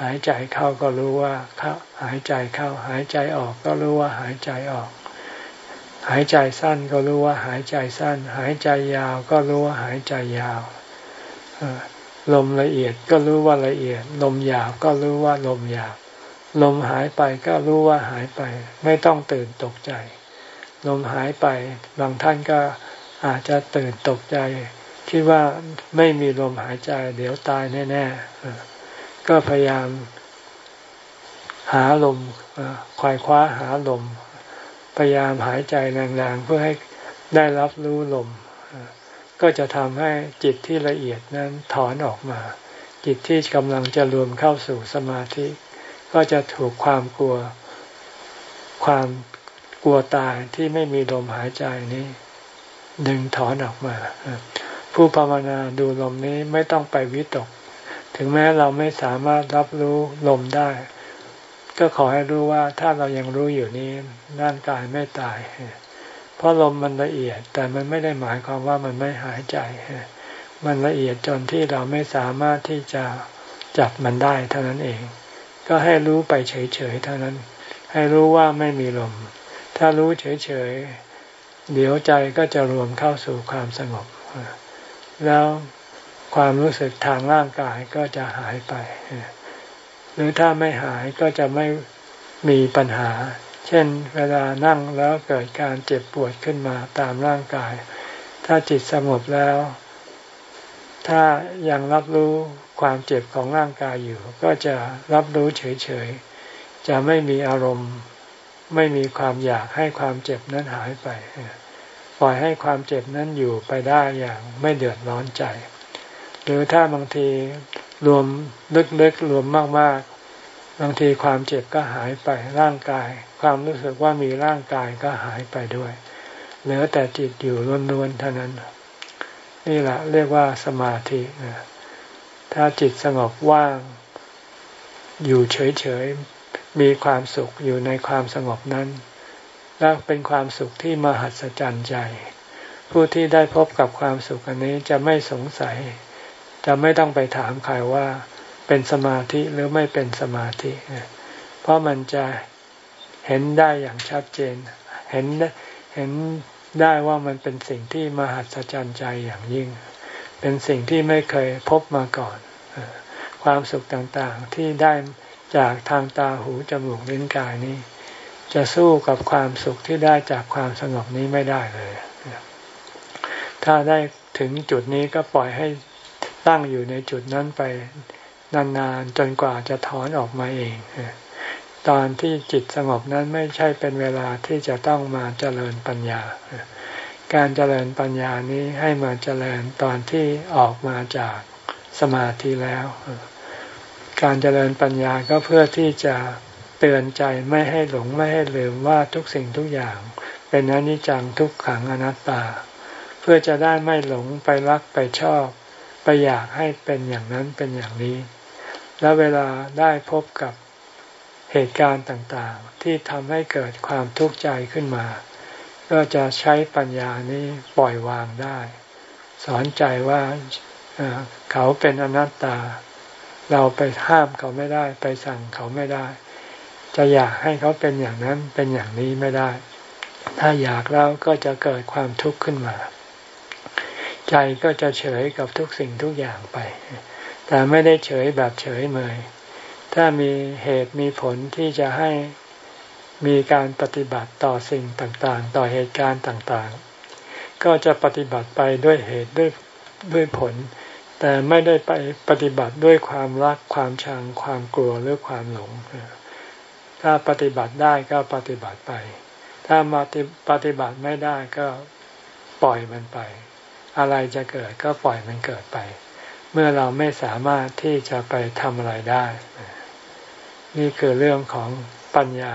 หายใจเข้าก็รู้ว่าเข้าหายใจเข้า หายใจออกก็รู้ว่าหายใจออก หายใจสั้นก็รู้ว่าหายใจสั้น หายใจยาวก็รู้ว่าหายใจยาวลมละเอียดก็รู้ว่าละเอียด ลมหยาบก็รู้ว่าลมหยาบลมหายไปก็รู้ว่าหายไป ไม่ต้องตื่นตกใจ ลมหายไป บางท่านก็ อาจจะตื่นตกใจ คิดว่าไม่มีลมหายใจ เดี๋ยวตายแน่ๆก็พยายามหาลมควายคว้าหาลม พยายามหายใจแรงๆเพื่อให้ได้รับรู้ลม ก็จะทำให้จิตที่ละเอียดนั้นถอนออกมา จิตที่กำลังจะรวมเข้าสู่สมาธิ ก็จะถูกความกลัว ความกลัวตายที่ไม่มีลมหายใจนี้ ดึงถอนออกมา ผู้ภาวนาดูลมนี้ไม่ต้องไปวิตก ถึงแม้เราไม่สามารถรับรู้ลมได้ ก็ขอให้รู้ว่าถ้าเรายังรู้อยู่นี้ร่างกายไม่ตาย เพราะลมมันละเอียด แต่มันไม่ได้หมายความว่ามันไม่หายใจ มันละเอียดจนที่เราไม่สามารถที่จะจับมันได้เท่านั้นเอง ก็ให้รู้ไปเฉยๆเท่านั้น ให้รู้ว่าไม่มีลม ถ้ารู้เฉยๆ เดี๋ยวใจก็จะรวมเข้าสู่ความสงบ แล้วความรู้สึกทางร่างกายก็จะหายไป หรือถ้าไม่หายก็จะไม่มีปัญหา เช่น เวลานั่งแล้วเกิดการเจ็บปวดขึ้นมาตามร่างกาย ถ้าจิตสงบแล้ว ถ้ายังรับรู้ความเจ็บของร่างกายอยู่ ก็จะรับรู้เฉยๆ จะไม่มีอารมณ์ ไม่มีความอยากให้ความเจ็บนั้นหายไป ปล่อยให้ความเจ็บนั้นอยู่ไปได้อย่างไม่เดือดร้อนใจ หรือถ้าบางทีรวมลึกๆรวมมากๆ บางทีความเจ็บก็หายไปร่างกาย ความรู้สึกว่ามีร่างกายก็หายไปด้วย เหลือแต่จิตอยู่ล้วนๆเท่านั้น นี่แหละเรียกว่าสมาธิถ้าจิตสงบว่าง อยู่เฉยๆ มีความสุขอยู่ในความสงบนั้นและเป็นความสุขที่มหัศจรรย์ใจ ผู้ที่ได้พบกับความสุขอันนี้จะไม่สงสัย จะไม่ต้องไปถามใครว่า เป็นสมาธิหรือไม่เป็นสมาธิ เพราะมันจะเห็นได้อย่างชัดเจน เห็นเห็นได้ว่ามันเป็นสิ่งที่มหัศจรรย์ใจอย่างยิ่ง เป็นสิ่งที่ไม่เคยพบมาก่อน ความสุขต่างๆที่ได้ จากทางตาหูจมูกลิ้นกายนี้ จะสู้กับความสุขที่ได้จากความสงบนี้ไม่ได้เลย ถ้าได้ถึงจุดนี้ก็ปล่อยให้ตั้งอยู่ในจุดนั้นไปนานๆจนกว่าจะถอนออกมาเองตอนที่จิตสงบนั้นไม่ใช่เป็นเวลาที่จะต้องมาเจริญปัญญา การเจริญปัญญานี้ให้มาเจริญตอนที่ออกมาจากสมาธิแล้ว การเจริญปัญญาก็เพื่อที่จะเตือนใจไม่ให้หลงไม่ให้ลืมว่าทุกสิ่งทุกอย่าง เป็นอนิจจังทุกขังอนัตตา เพื่อจะได้ไม่หลงไปรักไปชอบ ไปอยากให้เป็นอย่างนั้นเป็นอย่างนี้ แล้วเวลาได้พบกับเหตุการณ์ต่างๆ ที่ทำให้เกิดความทุกข์ใจขึ้นมา ก็จะใช้ปัญญานี้ปล่อยวางได้ สอนใจว่าเขาเป็นอนัตตา เราไปห้ามเขาไม่ได้ ไปสั่งเขาไม่ได้ จะอยากให้เขาเป็นอย่างนั้นเป็นอย่างนี้ไม่ได้ ถ้าอยากแล้วก็จะเกิดความทุกข์ขึ้นมา ใจก็จะเฉยกับทุกสิ่งทุกอย่างไป แต่ไม่ได้เฉยแบบเฉยเมย ถ้ามีเหตุมีผลที่จะให้มีการปฏิบัติต่อสิ่งต่างๆ ต่อเหตุการณ์ต่างๆ ก็จะปฏิบัติไปด้วยเหตุด้วยด้วยผล แต่ไม่ได้ไปปฏิบัติด้วยความรักความชังความกลัวหรือความหลง ถ้าปฏิบัติได้ก็ปฏิบัติไป ถ้ามาปฏิบัติไม่ได้ก็ปล่อยมันไป อะไรจะเกิดก็ปล่อยมันเกิดไป เมื่อเราไม่สามารถที่จะไปทำอะไรได้ นี่คือเรื่องของปัญญา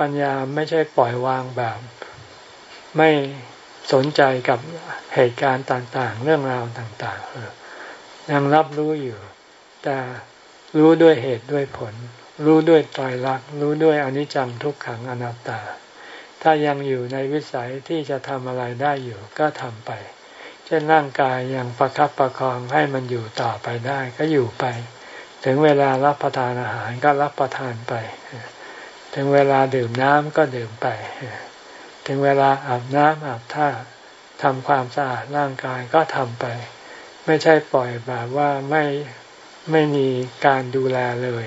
ปัญญาไม่ใช่ปล่อยวางแบบ ไม่สนใจกับเหตุการณ์ต่าง ๆ เรื่องราวต่าง ๆ ยังรับรู้อยู่ แต่รู้ด้วยเหตุด้วยผล รู้ด้วยตายรัก รู้ด้วยอนิจจังทุกขังอนัตตา ถ้ายังอยู่ในวิสัยที่จะทำอะไรได้อยู่ก็ทำไป เช่นร่างกายยังประคับประคองให้มันอยู่ต่อไปได้ก็อยู่ไป ถึงเวลารับประทานอาหารก็รับประทานไป ถึงเวลาดื่มน้ำก็ดื่มไป ถึงเวลาอาบน้ำอาบท่าทำความสะอาดร่างกายก็ทำไป ไม่ใช่ปล่อยแบบว่าไม่ไม่มีการดูแลเลย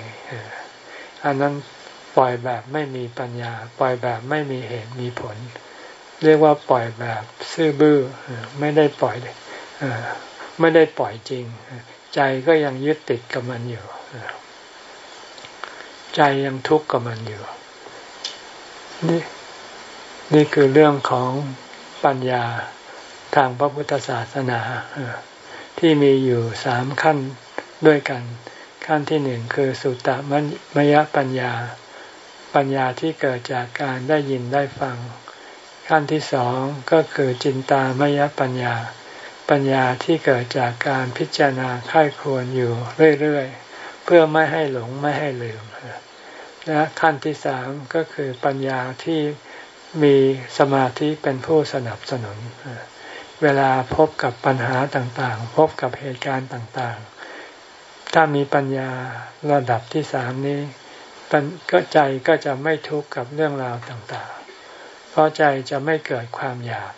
อันนั้นปล่อยแบบไม่มีปัญญา ปล่อยแบบไม่มีเหตุมีผล เรียกว่าปล่อยแบบซื่อบื้อไม่ได้ปล่อยไม่ได้ปล่อยจริง ใจก็ยังยึดติดกับมันอยู่ใจยังทุกข์กับมันอยู่ นี่นี่คือเรื่องของปัญญาทางพระพุทธศาสนา ที่มีอยู่สามขั้นด้วยกัน ขั้นที่หนึ่งคือสุตตมยปัญญา ปัญญาที่เกิดจากการได้ยินได้ฟัง ขั้นที่สองก็คือจินตามยปัญญา ปัญญาที่เกิดจากการพิจารณาค่ายควรอยู่เรื่อยๆ เพื่อไม่ให้หลงไม่ให้ลืมและขั้นที่สามก็คือปัญญาที่มีสมาธิเป็นผู้สนับสนุน เวลาพบกับปัญหาต่างๆ พบกับเหตุการณ์ต่างๆ ถ้ามีปัญญาระดับที่สามนี้ก็ใจก็จะไม่ทุกข์กับเรื่องราวต่างๆ เพราะใจจะไม่เกิดความอยาก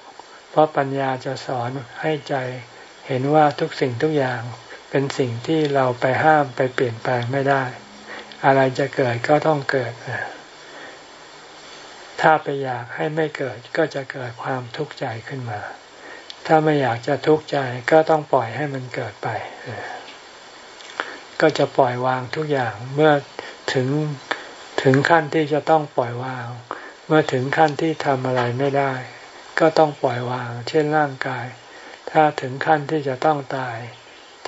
เพราะปัญญาจะสอนให้ใจเห็นว่าทุกสิ่งทุกอย่างเป็นสิ่งที่เราไปห้ามไปเปลี่ยนแปลงไม่ได้ อะไรจะเกิดก็ต้องเกิด ถ้าไปอยากให้ไม่เกิดก็จะเกิดความทุกข์ใจขึ้นมา ถ้าไม่อยากจะทุกข์ใจก็ต้องปล่อยให้มันเกิดไป ก็จะปล่อยวางทุกอย่างเมื่อถึงถึงขั้นที่จะต้องปล่อยวาง เมื่อถึงขั้นที่ทำอะไรไม่ได้ ก็ต้องปล่อยวาง เช่นร่างกาย ถ้าถึงขั้นที่จะต้องตาย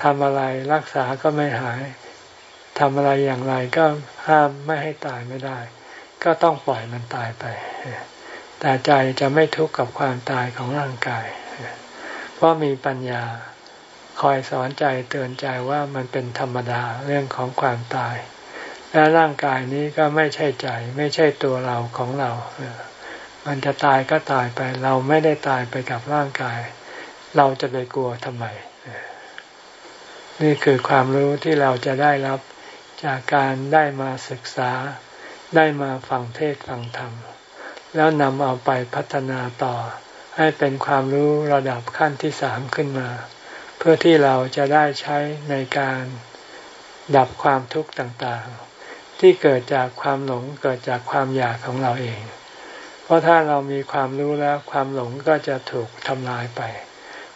ทำอะไรรักษาก็ไม่หายทำอะไรอย่างไรก็ห้ามไม่ให้ตายไม่ได้ ก็ต้องปล่อยมันตายไป แต่ใจจะไม่ทุกข์กับความตายของร่างกาย ราะมีปัญญาคอยสอนใจเตือนใจว่ามันเป็นธรรมดาเรื่องของความตาย และร่างกายนี้ก็ไม่ใช่ใจ ไม่ใช่ตัวเราของเรา มันจะตายก็ตายไป เราไม่ได้ตายไปกับร่างกาย เราจะไปกลัวทำไม นี่คือความรู้ที่เราจะได้รับจากการได้มาศึกษา ได้มาฟังเทศฟังธรรม แล้วนำเอาไปพัฒนาต่อ ให้เป็นความรู้ระดับขั้นที่สามขึ้นมา เพื่อที่เราจะได้ใช้ในการดับความทุกข์ต่างๆ ที่เกิดจากความหลงเกิดจากความอยากของเราเอง เพราะถ้าเรามีความรู้แล้วความหลงก็จะถูกทำลายไป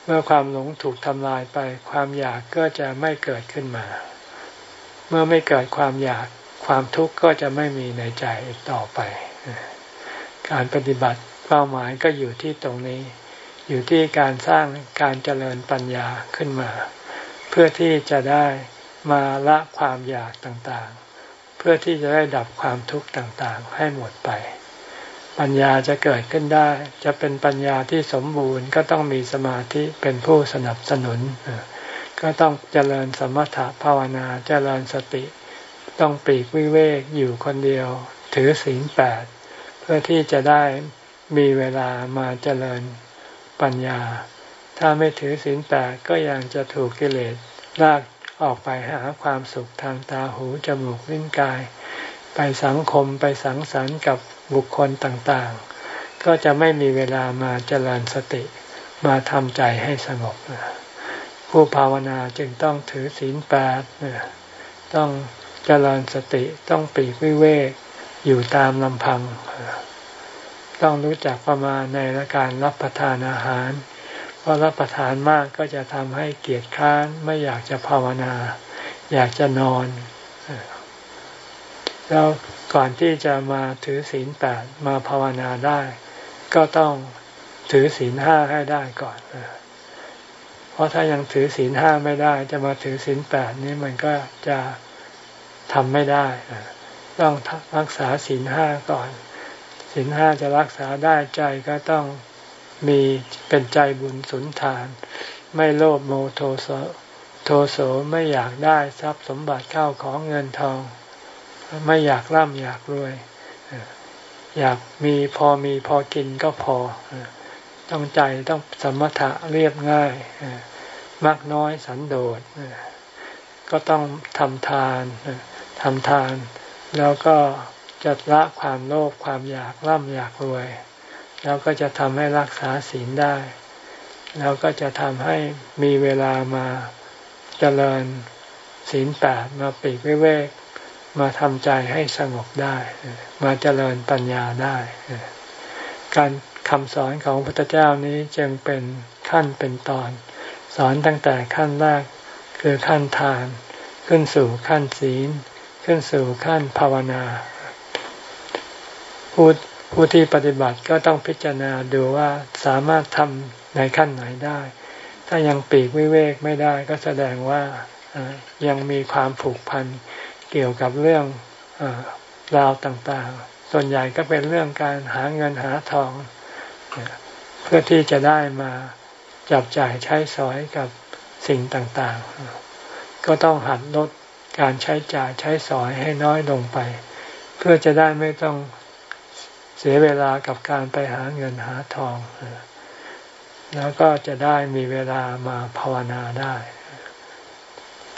เมื่อความหลงถูกทำลายไป ความอยากก็จะไม่เกิดขึ้นมา เมื่อไม่เกิดความอยากความทุกข์ก็จะไม่มีในใจอีกต่อไป การปฏิบัติ เป้าหมายก็อยู่ที่ตรงนี้ อยู่ที่การสร้างการเจริญปัญญาขึ้นมา เพื่อที่จะได้มาละความอยากต่างๆ เพื่อที่จะได้ดับความทุกข์ต่างๆ ให้หมดไป ปัญญาจะเกิดขึ้นได้ จะเป็นปัญญาที่สมบูรณ์ก็ต้องมีสมาธิเป็นผู้สนับสนุน ก็ต้องเจริญสมถะภาวนาเจริญสติ ต้องปีกวิเวกอยู่คนเดียว ถือศีลแปดเพื่อที่จะได้ มีเวลามาเจริญปัญญา ถ้าไม่ถือศีลแปดก็ยังจะถูกกิเลสลากออกไปหาความสุขทางตาหูจมูกลิ้นกาย ไปสังคมไปสังสรรค์กับบุคคลต่างๆ ก็จะไม่มีเวลามาเจริญสติมาทำใจให้สงบ ผู้ภาวนาจึงต้องถือศีลแปดต้องเจริญสติต้องปีกวิเวกอยู่ตามลำพัง ต้องรู้จักประมาณในการรับประทานอาหาร เพราะรับประทานมากก็จะทำให้เกียจค้านไม่อยากจะภาวนา อยากจะนอน แล้วก่อนที่จะมาถือศีลแปดมาภาวนาได้ ก็ต้องถือศีลห้าให้ได้ก่อน เพราะถ้ายังถือศีลห้าไม่ได้ จะมาถือศีลแปดนี้มันก็จะทำไม่ได้ ต้องรักษาศีลห้าก่อน ศีลห้าจะรักษาได้ใจก็ต้องมีเป็นใจบุญสุนทาน ไม่โลภโมโทโสโทโสไม่อยากได้ทรัพย์สมบัติเข้าของเงินทอง ไม่อยากร่ำอยากรวย อยากมีพอมีพอกินก็พอ ต้องใจต้องสมถะเรียบง่ายมากน้อยสันโดษก็ต้องทำทานทำทานแล้วก็ จะละความโลภความอยากร่ำอยากรวย แล้วก็จะทำให้รักษาศีลได้ แล้วก็จะทำให้มีเวลามาเจริญศีลแปดมาปีกวิเวกมาทำใจให้สงบได้ มาเจริญปัญญาได้ การคำสอนของพระพุทธเจ้านี้จึงเป็นขั้นเป็นตอน สอนตั้งแต่ขั้นแรกคือขั้นทาน ขึ้นสู่ขั้นศีล ขึ้นสู่ขั้นภาวนา ผู้ผู้ที่ปฏิบัติก็ต้องพิจารณาดูว่าสามารถทำในขั้นไหนได้ ถ้ายังปีกวิเวกไม่ได้ก็แสดงว่ายังมีความผูกพันเกี่ยวกับเรื่องอราวต่างๆ ส่วนใหญ่ก็เป็นเรื่องการหาเงินหาทอง เพื่อที่จะได้มาจับจ่ายใช้สอยกับสิ่งต่างๆ ก็ต้องหัดลดการใช้จ่ายใช้สอยให้น้อยลงไป เพื่อจะได้ไม่ต้อง เสียเวลากับการไปหาเงินหาทอง แล้วก็จะได้มีเวลามาภาวนาได้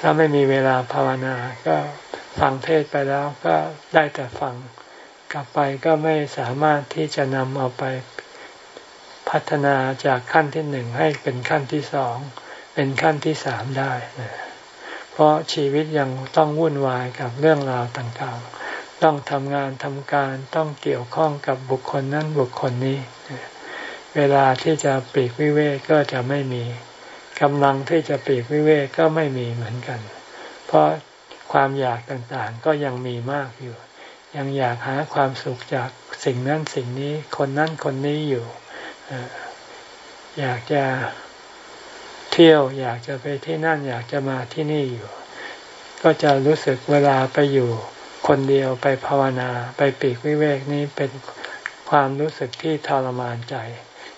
ถ้าไม่มีเวลาภาวนา ก็ฟังเทศไปแล้วก็ได้แต่ฟังกลับไปก็ไม่สามารถที่จะนำเอาไปพัฒนาจากขั้นที่หนึ่งให้เป็นขั้นที่สอง เป็นขั้นที่สามได้ เพราะชีวิตยังต้องวุ่นวายกับเรื่องราวต่างๆ ต้องทำงานทำการต้องเกี่ยวข้องกับบุคคลนั้นบุคคลนี้ เวลาที่จะปีกวิเวกก็จะไม่มีกำลังที่จะปีกวิเวกก็ไม่มีเหมือนกัน เพราะความอยากต่างๆก็ยังมีมากอยู่ ยังอยากหาความสุขจากสิ่งนั้นสิ่งนี้คนนั้นคนนี้อยู่ อยากจะเที่ยวอยากจะไปที่นั่นอยากจะมาที่นี่อยู่ ก็จะรู้สึกเวลาไปอยู่ คนเดียวไปภาวนาไปปีกวิเวกนี้เป็นความรู้สึกที่ทรมานใจ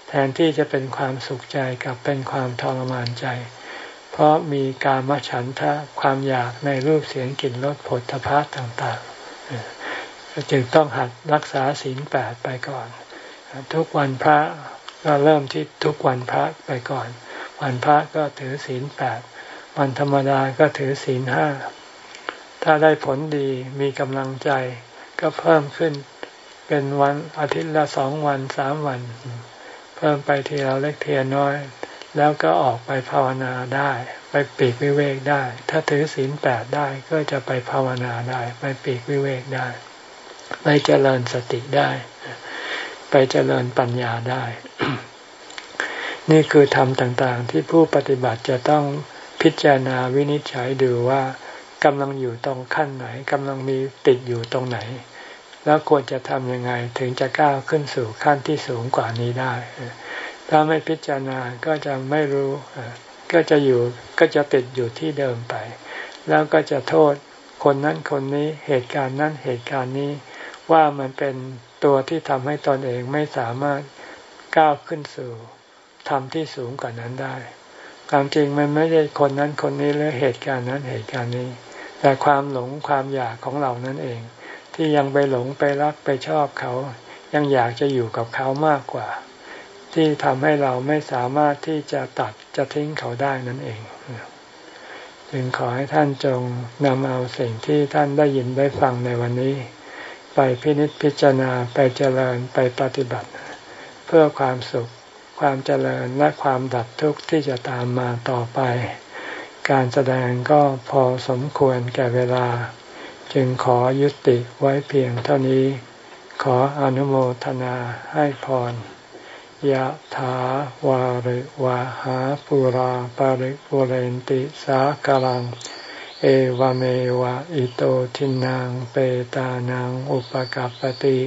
แทนที่จะเป็นความสุขใจกับเป็นความทรมานใจ เพราะมีการมฉันทะความอยากในรูปเสียงกลิ่นรสผลพระต่างๆ จึงต้องหัดรักษาศีลแปดไปก่อน ทุกวันพระก็เริ่มที่ทุกวันพระไปก่อน วันพระก็ถือศีลแปดวันธรรมดาก็ถือศีลห้า ถ้าได้ผลดีมีกำลังใจ ก็เพิ่มขึ้นเป็นวันอาทิตย์ละสองวันสามวัน เพิ่มไปทีละเล็กเทียน้อย แล้วก็ออกไปภาวนาได้ ไปปีกวิเวกได้ ถ้าถือศีลแปดได้ก็จะไปภาวนาได้ ไปปีกวิเวกได้ ไปเจริญสติได้ ไปเจริญปัญญาได้ นี่คือธรรมต่างๆ ที่ผู้ปฏิบัติจะต้องพิจารณาวินิจฉัยดูว่า กำลังอยู่ตรงขั้นไหนกำลังมีติดอยู่ตรงไหน แล้วควรจะทำยังไงถึงจะก้าวขึ้นสู่ขั้นที่สูงกว่านี้ได้ ถ้าไม่พิจารณาก็จะไม่รู้ก็จะอยู่ก็จะติดอยู่ที่เดิมไป แล้วก็จะโทษคนนั้นคนนี้เหตุการณ์นั้นเหตุการณ์นี้ว่ามันเป็นตัวที่ทำให้ตนเองไม่สามารถก้าวขึ้นสู่ทำที่สูงกว่านั้นได้ความจริงมันไม่ใช่คนนั้นคนนี้หรือเหตุการณ์นั้นเหตุการณ์นี้ แต่ความหลงความอยากของเรานั่นเอง ที่ยังไปหลงไปรักไปชอบเขา ยังอยากจะอยู่กับเขามากกว่า ที่ทำให้เราไม่สามารถที่จะตัดจะทิ้งเขาได้นั่นเองจึงขอให้ท่านจงนำเอาสิ่งที่ท่านได้ยินได้ฟังในวันนี้ ไปพินิจพิจารณาไปเจริญไปปฏิบัติ เพื่อความสุขความเจริญและความดับทุกข์ที่จะตามมาต่อไป การแสดงก็พอสมควรแก่เวลา จึงขอยุติไว้เพียงเท่านี้ ขออนุโมทนาให้พรยะถาวาริวะหาปุราปาริปุเรนติสากลัง เอวเมวะอิโตทินังเปตานังอุปกัรปติ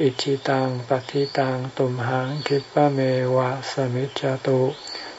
อิชิตังปฏิตังตุมหังคิปะเมวะสมิจจตุ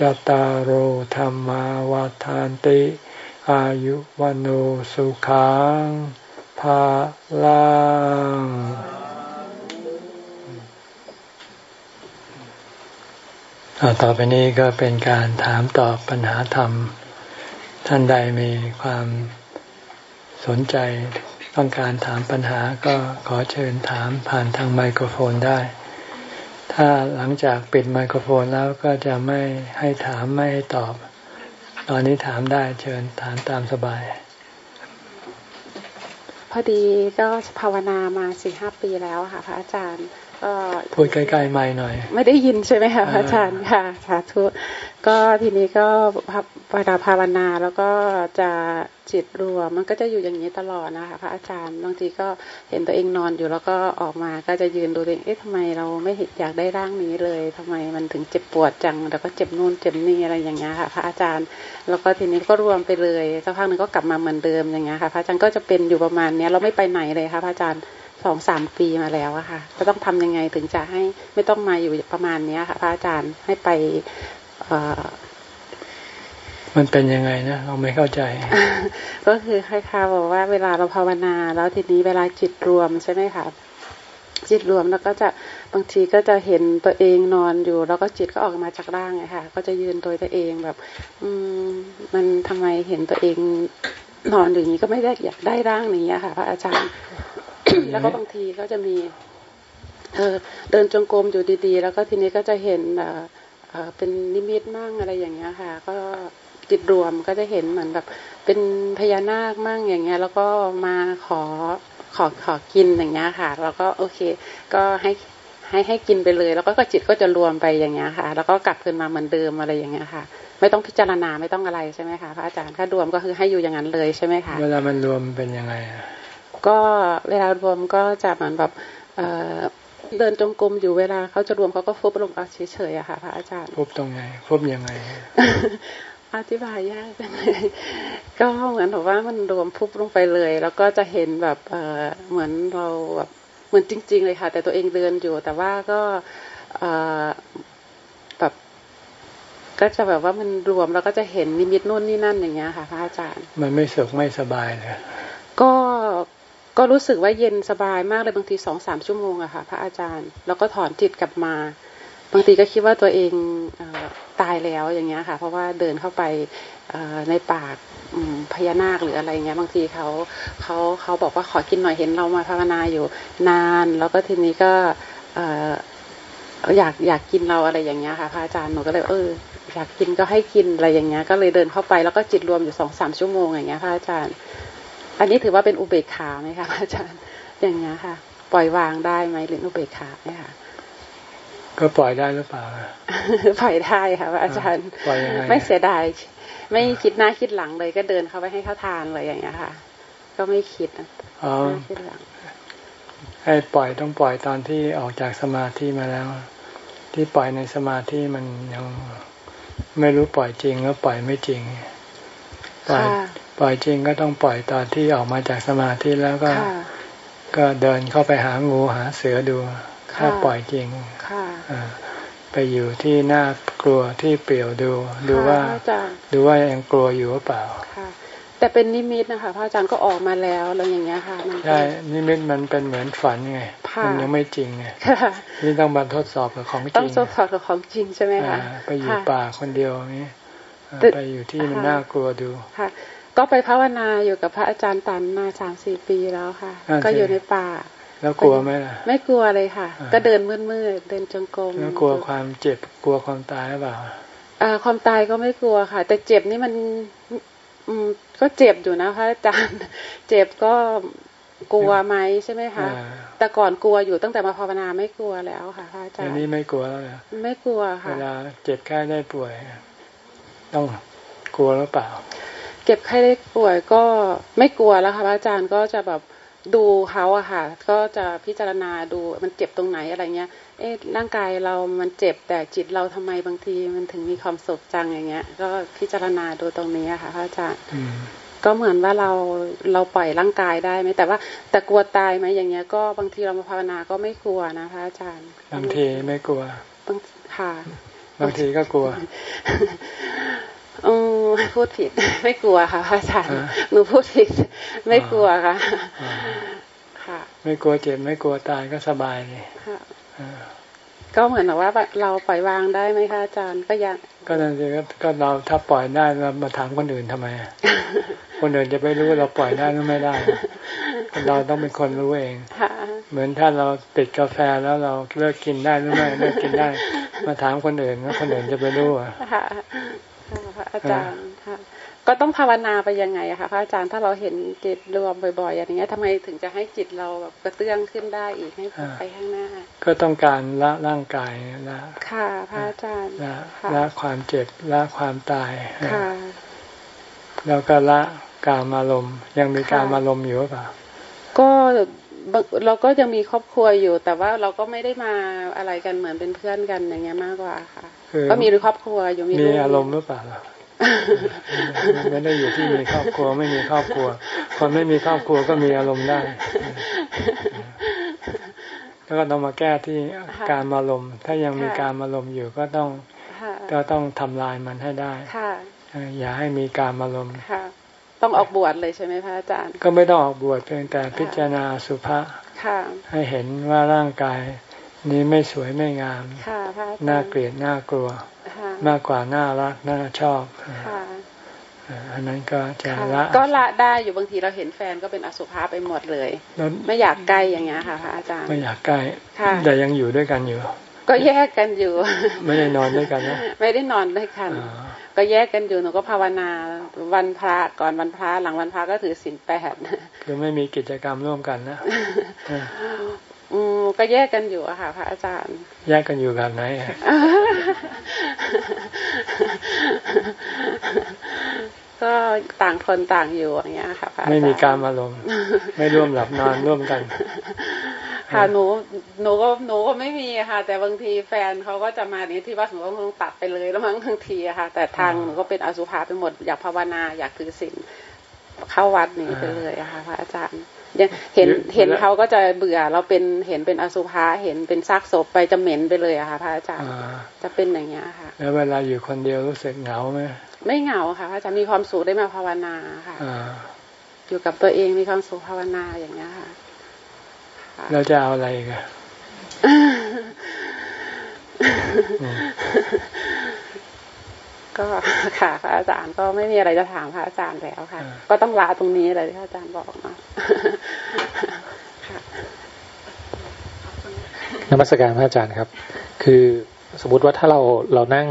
จตารโหธรรมาวาทานติ อายุวันโอสุขังภาลังต่อไปนี้ก็เป็นการถามตอบปัญหาธรรม ท่านใดมีความสนใจต้องการถามปัญหาก็ขอเชิญถามผ่านทางไมโครโฟนได้ ถ้าหลังจากปิดไมโครโฟนแล้วก็จะไม่ให้ถามไม่ให้ตอบ ตอนนี้ถามได้เชิญถามตามสบาย พอดีก็ภาวนามาสี่ห้าปีแล้วค่ะ พระอาจารย์พูดใกล้ๆไม่หน่อย ไม่ได้ยินใช่ไหมคะพระอาจารย์ค่ะสาธุก็ทีนี้ก็ เวลาภาวนาแล้วก็จะจิตรวมมันก็จะอยู่อย่างนี้ตลอดนะคะพระอาจารย์บางทีก็เห็นตัวเองนอนอยู่แล้วก็ออกมาก็จะยืนดูตัวเองเอ๊ะทำไมเราไม่อยากได้ร่างนี้เลยทำไมมันถึงเจ็บปวดจังแล้วก็เจ็บนู่นเจ็บนี่อะไรอย่างเงี้ยค่ะ พระอาจารย์ แล้วก็ทีนี้ก็รวมไปเลยสักพักหนึ่งก็กลับมาเหมือนเดิมอย่างเงี้ยค่ะ พระอาจารย์ก็จะเป็นอยู่ประมาณเนี้ยเราไม่ไปไหนเลยค่ะพระอาจารย์สองสามปีมาแล้วอะค่ะจะต้องทำยังไงถึงจะให้ไม่ต้องมาอยู่ประมาณเนี้ยค่ะ พระอาจารย์ให้ไป มันเป็นยังไงนะเราไม่เข้าใจ ก็คือคล้ายๆบอกว่าเวลาเราภาวนา แล้วทีนี้เวลาจิตรวมใช่ไหมคะจิตรวมแล้วก็จะบางทีก็จะเห็นตัวเองนอนอยู่ แล้วก็จิตก็ออกมาจากร่างไงค่ะ ก็จะยืนโดยตัวเองแบบ อืมมันทำไมเห็นตัวเองนอนอย่างนี้ก็ไม่ได้อยากได้ร่างนี้ค่ะ พระอาจารย์ แล้วก็บางทีก็จะมีเออเดินจงกรมอยู่ดีๆ แล้วก็ทีนี้ก็จะเห็นเออเป็นนิมิตมั่งอะไรอย่างเงี้ยค่ะ ก็ จิตรวมก็จะเห็นเหมือนแบบเป็นพญานาคมั่งอย่างเงี้ย แล้วก็มาขอขอขอกินอย่างเงี้ยค่ะ แล้วก็โอเค ก็ให้ให้ให้กินไปเลย แล้วก็จิตก็จะรวมไปอย่างเงี้ยค่ะ แล้วก็กลับคืนมาเหมือนเดิมอะไรอย่างเงี้ยค่ะ ไม่ต้องพิจารณาไม่ต้องอะไรใช่ไหมคะพระอาจารย์ถ้ารวมก็คือให้อยู่อย่างนั้นเลยใช่ไหมคะเวลามันรวมเป็นยังไงก็เวลารวมก็จะเหมือนแบบเดินจงกรมอยู่เวลาเขาจะรวมเขาก็ฟุบลงเอาเฉยๆอะค่ะ พระอาจารย์ฟุบตรงไหนฟุบยังไง อธิบายยากจังเลยก็เหมือนแบบว่ามันรวมฟุบลงไปเลย แล้วก็จะเห็นแบบเออเหมือนเราแบบเหมือนจริง ๆ เลยค่ะ แต่ตัวเองเดินอยู่ แต่ว่าก็เออแบบก็จะแบบว่ามันรวมแล้วก็จะเห็นนิมิตนู่นนี่นั่นอย่างเงี้ยค่ะพระอาจารย์ มันไม่สุขไม่สบายเลยก็ก็รู้สึกว่าเย็นสบายมากเลยบางทีสองสามชั่วโมงอะค่ะ พระอาจารย์ แล้วก็ถอนจิตกลับมา บางทีก็คิดว่าตัวเองอตายแล้วอย่างเงี้ยค่ะ เพราะว่าเดินเข้าไปในปากพญานาคหรืออะไรเงี้ยบางทีเขาเขาเขาบอกว่าขอกินหน่อยเห็นเรามาภาวนาอยู่นาน แล้วก็ทีนี้ก็อยากอยากกินเราอะไรอย่างเงี้ยค่ะพระอาจารย์หนูก็เลยเอออยากกินก็ให้กินอะไรอย่างเงี้ย ก็เลยเดินเข้าไปแล้วก็จิตรวมอยู่สองสามชั่วโมงอย่างเงี้ยพระอาจารย์ อันนี้ถือว่าเป็นอุเบกขาไหมคะอาจารย์อย่างเงี้ยค่ะ ปล่อยวางได้ไหมหรืออุเบกขาไหมคะ ก็ปล่อยได้หรือเปล่า ปล่อยได้ค่ะอาจารย์ ปล่อยยังไง ไม่เสียดาย ไม่คิดหน้าคิดหลังเลยก็เดินเข้าไปให้เขาทานเลยอย่างเงี้ยค่ะ ก็ไม่คิดอ๋อคิดหลังให้ปล่อยต้องปล่อยตอนที่ออกจากสมาธิมาแล้ว ที่ปล่อยในสมาธิมันยังไม่รู้ปล่อยจริงแล้วปล่อยไม่จริง ปล่อยปล่อยจริงก็ต้องปล่อยตอนที่ออกมาจากสมาธิแล้วก็ ก็เดินเข้าไปหางูหาเสือดู ถ้าปล่อยจริง ไปอยู่ที่น่ากลัวที่เปลี่ยวดู ดูว่าดูว่ายังกลัวอยู่หรือเปล่าแต่เป็นนิมิตนะคะพระอาจารย์ก็ออกมาแล้วแล้วอย่างเงี้ยค่ะใช่นิมิตมันเป็นเหมือนฝันไงมันยังไม่จริงไงนี่ต้องมาทดสอบกับของจริงต้องทดสอบกับของจริงใช่ไหมคะไปอยู่ป่าคนเดียวนี้ไปอยู่ที่มันน่ากลัวดูค่ะ ก็ไปภาวนาอยู่กับพระอาจารย์ตันมาสามสี่ปีแล้วค่ะ ก็อยู่ในป่า แล้วกลัวไหมล่ะ ไม่กลัวเลยค่ะ ก็เดินมืดมืดเดินจงกรมแล้วกลัวความเจ็บกลัวความตายหรือเปล่าอ่าความตายก็ไม่กลัวค่ะ แต่เจ็บนี่มันอืมก็เจ็บอยู่นะพระอาจารย์เจ็บก็กลัวไหมใช่ไหมคะแต่ก่อนกลัวอยู่ตั้งแต่มาภาวนาไม่กลัวแล้วค่ะพระอาจารย์อันนี้ไม่กลัวแล้วไม่กลัวค่ะเวลาเจ็บแค่ได้ป่วย ต้องกลัวหรือเปล่าเจ็บไข้ได้ป่วยก็ไม่กลัวแล้วค่ะพระอาจารย์ก็จะแบบ ดูเขาอะค่ะ ก็จะพิจารณาดูมันเจ็บตรงไหนอะไรเงี้ย เอ๊ะร่างกายเรามันเจ็บแต่จิตเราทำไมบางทีมันถึงมีความสุขจังอย่างเงี้ย ก็พิจารณาดูตรงนี้อะค่ะพระอาจารย์ก็เหมือนว่าเราเราปล่อยร่างกายได้ไหมแต่ว่าแต่กลัวตายไหมอย่างเงี้ย ก็บางทีเรามาภาวนาก็ไม่กลัวนะพระอาจารย์ บางทีไม่กลัวบางค่ะ บางทีก็กลัว อือพูดผิด ไม่กลัวค่ะพระอาจารย์หนูพูดผิด ไม่กลัวค่ะค่ะ ไม่กลัวเจ็บไม่กลัวตายก็สบายเลยก็เหมือนแบบว่าเราปล่อยวางได้ไหมคะอาจารย์ก็ยังก็นั่นสิก็เราถ้าปล่อยได้เรามาถามคนอื่นทำไม คนอื่นจะไปรู้เราปล่อยได้หรือไม่ได้ เราต้องเป็นคนรู้เองเหมือนถ้าเราติดกาแฟแล้วเราเลิกกินได้หรือไม่เลิกกินได้ มาถามคนอื่นแล้วคนอื่นจะไปรู้อะ อาจารย์ค่ะก็ต้องภาวนาไปยังไงอะคะพระอาจารย์ถ้าเราเห็นจิตรวมบ่อยๆ อย่างเงี้ยทำไมถึงจะให้จิตเราแบบกระเตื้องขึ้นได้อีกให้ไปข้างหน้า ก็ต้องการละร่างกายละค่ะ พระอาจารย์ละละความเจ็บละความตายค่ะแล้วก็ละกามารมยังมีกามารมอยู่หรือเปล่าก็เราก็ยังมีครอบครัวอยู่ แต่ว่าเราก็ไม่ได้มาอะไรกันเหมือนเป็นเพื่อนกันอย่างเงี้ยมากกว่าค่ะ ก็มีครอบครัวอยู่มีมีอารมณ์หรือเปล่า ไม่ได้อยู่ที่มีครอบครัวไม่มีครอบครัว คนไม่มีครอบครัวก็มีอารมณ์ได้แล้วก็ต้องมาแก้ที่การอารมณ์ถ้ายังมีการอารมณ์อยู่ก็ต้องก็ต้องทำลายมันให้ได้อย่าให้มีการอารมณ์ต้องออกบวชเลยใช่ไหมพระอาจารย์ ก็ไม่ต้องออกบวชเพียงแต่พิจารณาสุภาษให้เห็นว่าร่างกายนี้ไม่สวยไม่งาม น่าเกลียดน่ากลัว มากกว่าน่ารักน่าชอบอันนั้นก็จะละก็ละได้อยู่บางทีเราเห็นแฟนก็เป็นอสุภะไปหมดเลย ไม่อยากใกล้อย่างเงี้ยค่ะพระอาจารย์ไม่อยากใกล้แต่ยังอยู่ด้วยกันอยู่ ก็แยกกันอยู่ ไม่ได้นอนด้วยกันนะไม่ได้นอนด้วยกัน ก็แยกกันอยู่หนูก็ภาวนาวันพระก่อนวันพระหลังวันพระก็ถือศีลแปดคือไม่มีกิจกรรมร่วมกันนะ อืมก็แยกกันอยู่อะค่ะ พระอาจารย์ แยกกันอยู่แบบไหนก็ต่างคนต่างอยู่อย่างเงี้ยค่ะพระอาจารย์ไม่มีการอารมณ์ไม่ร่วมหลับนอนร่วมกัน ค่ะหนูหนูก็หนูก็ไม่มีค่ะ แต่บางทีแฟนเขาก็จะมานี้ที่ว่าหนูก็คงตัดไปเลยแล้วมั้งบางทีอะค่ะ แต่ทางหนูก็เป็นอสุภะไปหมดอยากภาวนาอยากถือศีลเข้าวัดนี้ไปเลยอะค่ะพระอาจารย์ เห็นเห็นเขาก็จะเบื่อเราเป็นเห็นเป็นอสุภะเห็นเป็นซากศพไปจะเหม็นไปเลยอะค่ะพระอาจารย์จะเป็นอย่างเงี้ยค่ะ แล้วเวลาอยู่คนเดียวรู้สึกเหงาไหมไม่เหงาค่ะพระอาจารย์มีความสุขได้มาภาวนาค่ะอยู่กับตัวเองมีความสุขภาวนาอย่างเงี้ยค่ะเราจะเอาอะไรกัน ก็ค่ะพระอาจารย์ก็ไม่มีอะไรจะถามพระอาจารย์แล้วค่ะ ก็ต้องลาตรงนี้เลยที่อาจารย์บอกเนาะนมัสการพระอาจารย์ครับ คือสมมติว่าถ้าเราเรานั่ง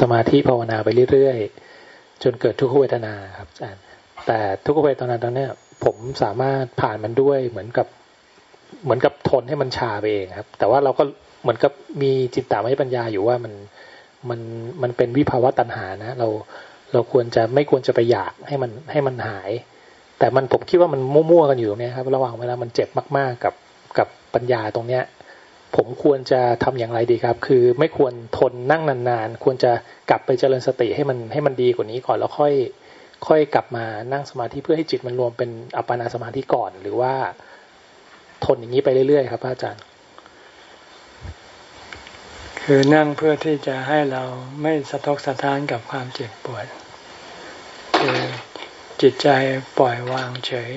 สมาธิภาวนาไปเรื่อยๆจนเกิดทุกขเวทนาครับอาจารย์ แต่ทุกขเวทนาตอนนี้ผมสามารถผ่านมันด้วยเหมือนกับเหมือนกับทนให้มันชาไปเองครับ แต่ว่าเราก็เหมือนกับมีจิตตามให้ปัญญาอยู่ว่ามัน มันมันเป็นวิภาวะตัณหานะ เราเราควรจะไม่ควรจะไปอยากให้มันให้มันหาย แต่มันผมคิดว่ามันมั่วๆกันอยู่ตรงนี้ครับ ระหว่างเวลามันเจ็บมากๆกับกับปัญญาตรงเนี้ย ผมควรจะทำอย่างไรดีครับ คือไม่ควรทนนั่งนานๆ ควรจะกลับไปเจริญสติให้มันให้มันดีกว่านี้ก่อนแล้วค่อย ค่อยกลับมานั่งสมาธิเพื่อให้จิตมันรวมเป็นอัปปนาสมาธิก่อน หรือว่าทนอย่างนี้ไปเรื่อยๆครับอาจารย์ คือนั่งเพื่อที่จะให้เราไม่สะทกสะท้านกับความเจ็บปวด คือจิตใจปล่อยวางเฉย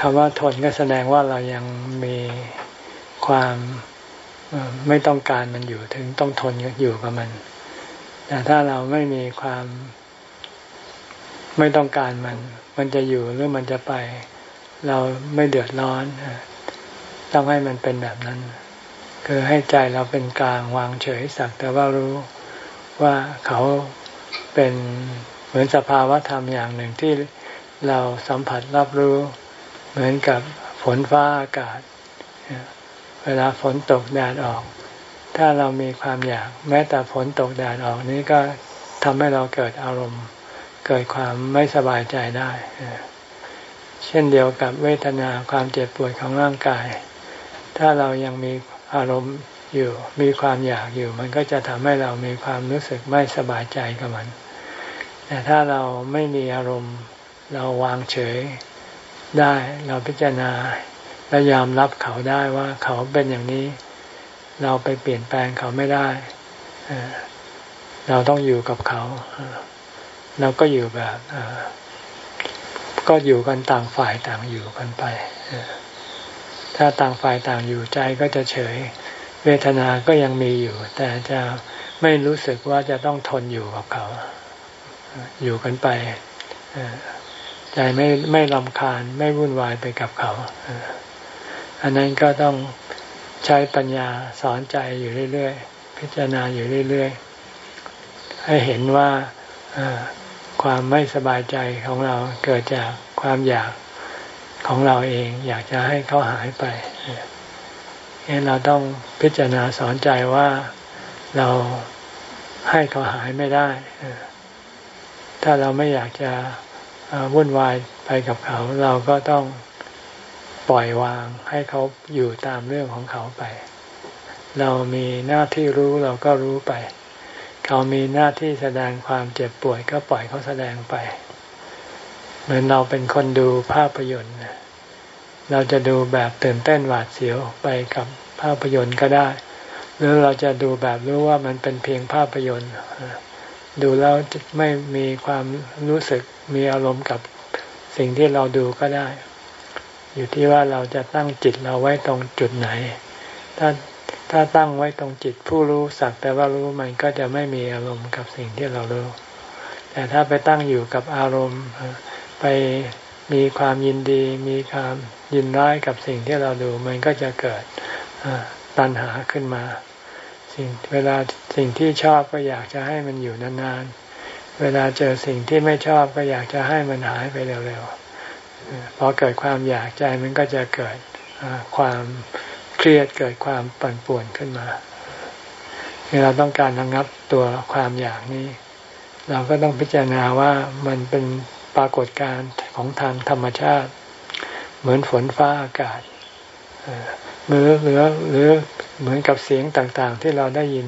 คำว่าทนก็แสดงว่าเรายังมีความไม่ต้องการมันอยู่ถึงต้องทนอยู่กับมัน แต่ถ้าเราไม่มีความไม่ต้องการมัน มันจะอยู่หรือมันจะไป เราไม่เดือดร้อน ต้องให้มันเป็นแบบนั้น คือให้ใจเราเป็นกลางวางเฉยสักแต่ว่ารู้ว่าเขาเป็นเหมือนสภาวะธรรมอย่างหนึ่งที่เราสัมผัสรับรู้เหมือนกับฝนฟ้าอากาศ เวลาฝนตกแดดออก ถ้าเรามีความอยาก แม้แต่ฝนตกแดดออกนี้ก็ทำให้เราเกิดอารมณ์ เกิดความไม่สบายใจได้ เช่นเดียวกับเวทนาความเจ็บปวดของร่างกาย ถ้าเรายังมี อารมณ์อยู่ มีความอยากอยู่ มันก็จะทำให้เรามีความรู้สึกไม่สบายใจกับมัน แต่ถ้าเราไม่มีอารมณ์เราวางเฉยได้เราพิจารณาและยอมรับเขาได้ว่าเขาเป็นอย่างนี้ เราไปเปลี่ยนแปลงเขาไม่ได้ เราต้องอยู่กับเขา เราก็อยู่แบบก็อยู่กันต่างฝ่ายต่างอยู่กันไป ถ้าต่างฝ่ายต่างอยู่ใจก็จะเฉย เวทนาก็ยังมีอยู่ แต่จะไม่รู้สึกว่าจะต้องทนอยู่กับเขา อยู่กันไปใจไม่ไม่ลำคาญไม่วุ่นวายไปกับเขา อันนั้นก็ต้องใช้ปัญญาสอนใจอยู่เรื่อยๆ พิจารณาอยู่เรื่อยๆ ให้เห็นว่าความไม่สบายใจของเราเกิดจากความอยาก ของเราเอง อยากจะให้เขาหายไปเห็นเราต้องพิจารณาสอนใจว่าเราให้เขาหายไม่ได้ ถ้าเราไม่อยากจะวุ่นวายไปกับเขา เราก็ต้องปล่อยวางให้เขาอยู่ตามเรื่องของเขาไป เรามีหน้าที่รู้เราก็รู้ไป เขามีหน้าที่แสดงความเจ็บป่วยก็ปล่อยเขาแสดงไป เหมือนเราเป็นคนดูภาพยนตร์ เราจะดูแบบตื่นเต้นหวาดเสียวไปกับภาพยนตร์ก็ได้ หรือเราจะดูแบบรู้ว่ามันเป็นเพียงภาพยนตร์ ดูแล้วไม่มีความรู้สึกมีอารมณ์กับสิ่งที่เราดูก็ได้ อยู่ที่ว่าเราจะตั้งจิตเราไว้ตรงจุดไหน ถ้าถ้าตั้งไว้ตรงจิตผู้รู้สักแต่ว่ารู้มันก็จะไม่มีอารมณ์กับสิ่งที่เรารู้ แต่ถ้าไปตั้งอยู่กับอารมณ์ ไปมีความยินดี มีความยินร้ายกับสิ่งที่เราดูมันก็จะเกิดตัณหาขึ้นมา สิ่งเวลาสิ่งที่ชอบก็อยากจะให้มันอยู่นานๆ เวลาเจอสิ่งที่ไม่ชอบก็อยากจะให้มันหายไปเร็วๆพอเกิดความอยากใจมันก็จะเกิดความเครียดเกิดความปั่นป่วนขึ้นมาเราต้องการระงับตัวความอยากนี้ เราก็ต้องพิจารณาว่ามันเป็น ปรากฏการณ์ของทางธรรมชาติ เหมือนฝนฟ้าอากาศหรือหรือหรือเหมือนกับเสียงต่างๆ ที่เราได้ยิน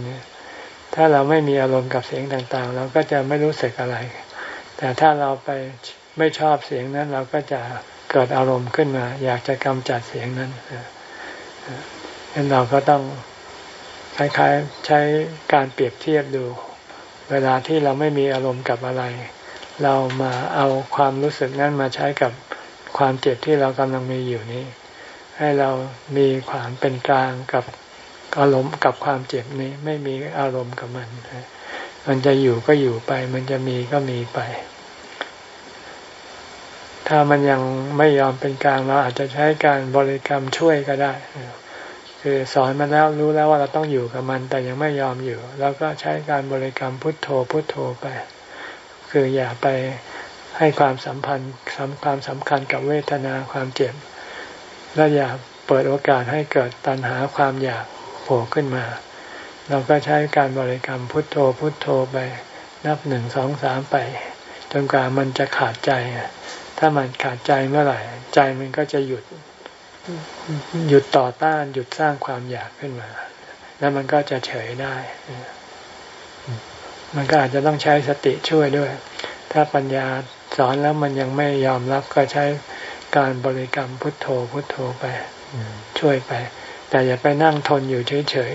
ถ้าเราไม่มีอารมณ์กับเสียงต่างๆ เราก็จะไม่รู้สึกอะไร แต่ถ้าเราไปไม่ชอบเสียงนั้น เราก็จะเกิดอารมณ์ขึ้นมา อยากจะกำจัดเสียงนั้นดังนั้นเราก็ต้องคล้ายๆใช้การเปรียบเทียบดู เวลาที่เราไม่มีอารมณ์กับอะไร เรามาเอาความรู้สึกนั้นมาใช้กับความเจ็บที่เรากำลังมีอยู่นี้ ให้เรามีความเป็นกลางกับอารมณ์กับความเจ็บนี้ ไม่มีอารมณ์กับมันมันจะอยู่ก็อยู่ไป มันจะมีก็มีไป ถ้ามันยังไม่ยอมเป็นกลางเราอาจจะใช้การบริกรรมช่วยก็ได้คือสอนมันแล้วรู้แล้วว่าเราต้องอยู่กับมัน แต่ยังไม่ยอมอยู่เราก็ใช้การบริกรรมพุทโธพุทโธไป คืออย่าไปให้ความสัมพันธ์สำความสำคัญกับเวทนาความเจ็บ และอย่าเปิดโอกาสให้เกิดตัณหาความอยากโผล่ขึ้นมา เราก็ใช้การบริกรรมพุทโธพุทโธไปนับหนึ่งสองสามไป จนกว่ามันจะขาดใจ ถ้ามันขาดใจเมื่อไหร่ ใจมันก็จะหยุดหยุดต่อต้านหยุดสร้างความอยากขึ้นมา แล้วมันก็จะเฉยได้ มันก็อาจจะต้องใช้สติช่วยด้วย ถ้าปัญญาสอนแล้วมันยังไม่ยอมรับก็ใช้การบริกรรมพุทโธพุทโธไปช่วยไป แต่อย่าไปนั่งทนอยู่เฉย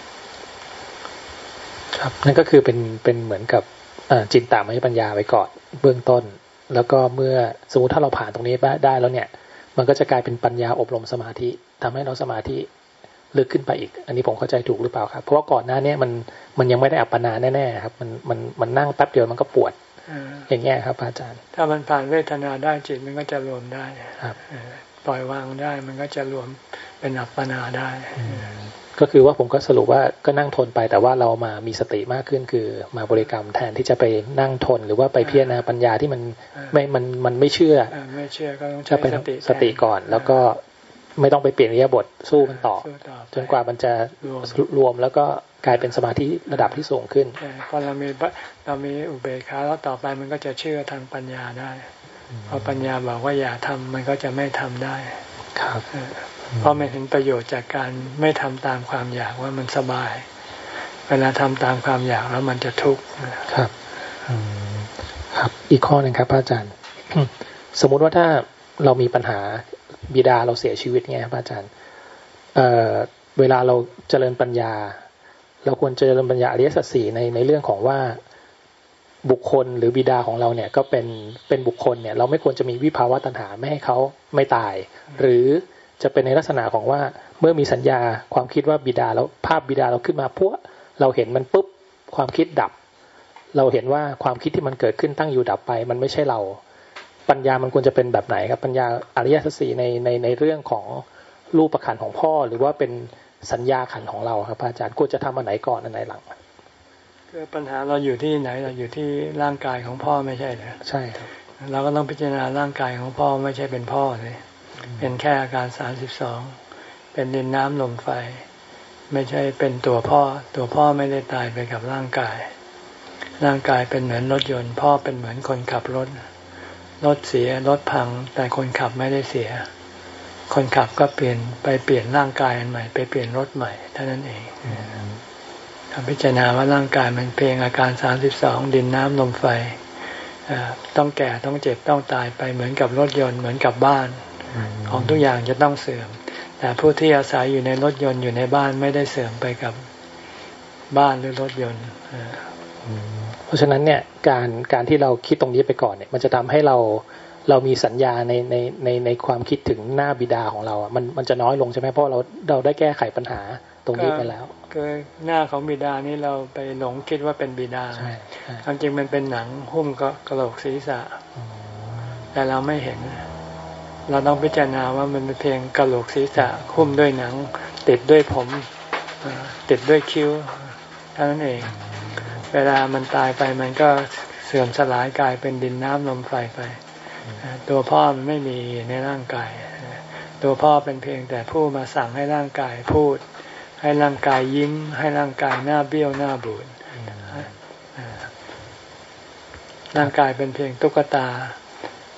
ๆครับ นั่นก็คือเป็นเป็นเหมือนกับจินตามให้ปัญญาไว้ก่อนเบื้องต้น แล้วก็เมื่อสมมติถ้าเราผ่านตรงนี้ได้แล้วเนี่ย มันก็จะกลายเป็นปัญญาอบรมสมาธิทำให้เราสมาธิ ลึกขึ้นไปอีก อันนี้ผมเข้าใจถูกหรือเปล่าครับ เพราะว่าก่อนหน้านี้มันมันยังไม่ได้อัปปนาแน่ๆครับ มันมันมันนั่งแป๊บเดียวมันก็ปวดอย่างเงี้ยครับ อาจารย์ ถ้ามันผ่านเวทนาได้จิตมันก็จะรวมได้ครับปล่อยวางได้มันก็จะรวมเป็นอัปปนาได้ก็คือว่าผมก็สรุปว่าก็นั่งทนไปแต่ว่าเรามามีสติมากขึ้นคือมาบริกรรมแทนที่จะไปนั่งทนหรือว่าไปเพียรนาปัญญาที่มันไม่มันมันไม่เชื่อไม่เชื่อก็ต้องใช้สติสติก่อน แล้วก็ ไม่ต้องไปเปลี่ยนรียบทสู้มันต่อ จนกว่ามันจะรวมแล้วก็กลายเป็นสมาธิระดับที่สูงขึ้นพอเรามีเรามีอุเบกขาแล้วต่อไปมันก็จะเชื่อทางปัญญาได้พอปัญญาบอกว่าอย่าทำมันก็จะไม่ทำได้ ครับเพราะมันเห็นประโยชน์จากการไม่ทำตามความอยากว่ามันสบาย เวลาทำตามความอยากแล้วมันจะทุกข์ครับครับ อีกข้อหนึ่งครับพระอาจารย์ สมมุติว่าถ้าเรามีปัญหา บิดาเราเสียชีวิตไงครับอาจารย์เเวลาเราเจริญปัญญา เราควรเจริญปัญญาอริยสัจสี่ในในเรื่องของว่าบุคคลหรือบิดาของเราเนี่ยก็เป็นเป็นบุคคลเนี่ย เราไม่ควรจะมีวิภาวะตัณหาไม่ให้เขาไม่ตาย หรือจะเป็นในลักษณะของว่าเมื่อมีสัญญาความคิดว่าบิดาแล้วภาพบิดาเราขึ้นมาพวกเราเห็นมันปุ๊บความคิดดับ เราเห็นว่าความคิดที่มันเกิดขึ้นตั้งอยู่ดับไป มันไม่ใช่เรา ปัญญามันควรจะเป็นแบบไหนครับ ปัญญาอริยสัจสี่ในในในเรื่องของรูปประคันของพ่อ หรือว่าเป็นสัญญาขันของเราครับอาจารย์ควรจะทำอันไหนก่อนอันไหนหลังคือปัญหาเราอยู่ที่ไหนเราอยู่ที่ร่างกายของพ่อไม่ใช่เหรอใช่ครับเราก็ต้องพิจารณาร่างกายของพ่อไม่ใช่เป็นพ่อเลยเป็นแค่อาการสามสิบสองเป็นดินน้ำลมไฟ ไม่ใช่เป็นตัวพ่อ ตัวพ่อไม่ได้ตายไปกับร่างกาย ร่างกายเป็นเหมือนรถยนต์ พ่อเป็นเหมือนคนขับรถ รถเสียรถพัง แต่คนขับไม่ได้เสีย คนขับก็เปลี่ยนไปเปลี่ยนร่างกายอันใหม่ ไปเปลี่ยนรถใหม่เท่านั้นเองทำพิจารณาว่าร่างกายมันเพียงอาการสามสิบสองดินน้ำลมไฟต้องแก่ต้องเจ็บต้องตายไปเหมือนกับรถยนต์เหมือนกับบ้าน ของทุกอย่างจะต้องเสื่อม แต่ผู้ที่อาศัยอยู่ในรถยนต์อยู่ในบ้านไม่ได้เสื่อมไปกับบ้านหรือรถยนต์ เพราะฉะนั้นเนี่ยการการที่เราคิดตรงนี้ไปก่อนเนี่ยมันจะทำให้เราเรามีสัญญาในในในในความคิดถึงหน้าบิดาของเราอะมันมันจะน้อยลงใช่ไหมเพราะเราเราได้แก้ไขปัญหาตรงนี้ไปแล้วคือหน้าของบิดานี้เราไปหลงคิดว่าเป็นบิดาความจริงมันเป็นหนังหุ้มก็กระโหลกศีรษะ แต่เราไม่เห็น เราต้องพิจารณาว่ามันเป็นเพียงกระโหลกศีรษะหุ้มด้วยหนัง ติดด้วยผมติดด้วยคิ้วเท่านั้นเอง เวลามันตายไปมันก็เสื่อมสลายกลายเป็นดินน้ำลมไฟไป ตัวพ่อมันไม่มีในร่างกาย ตัวพ่อเป็นเพียงแต่ผู้มาสั่งให้ร่างกายพูด ให้ร่างกายยิ้ม ให้ร่างกายหน้าเบี้ยวหน้าบูดร่างกายเป็นเพียงตุ๊กตา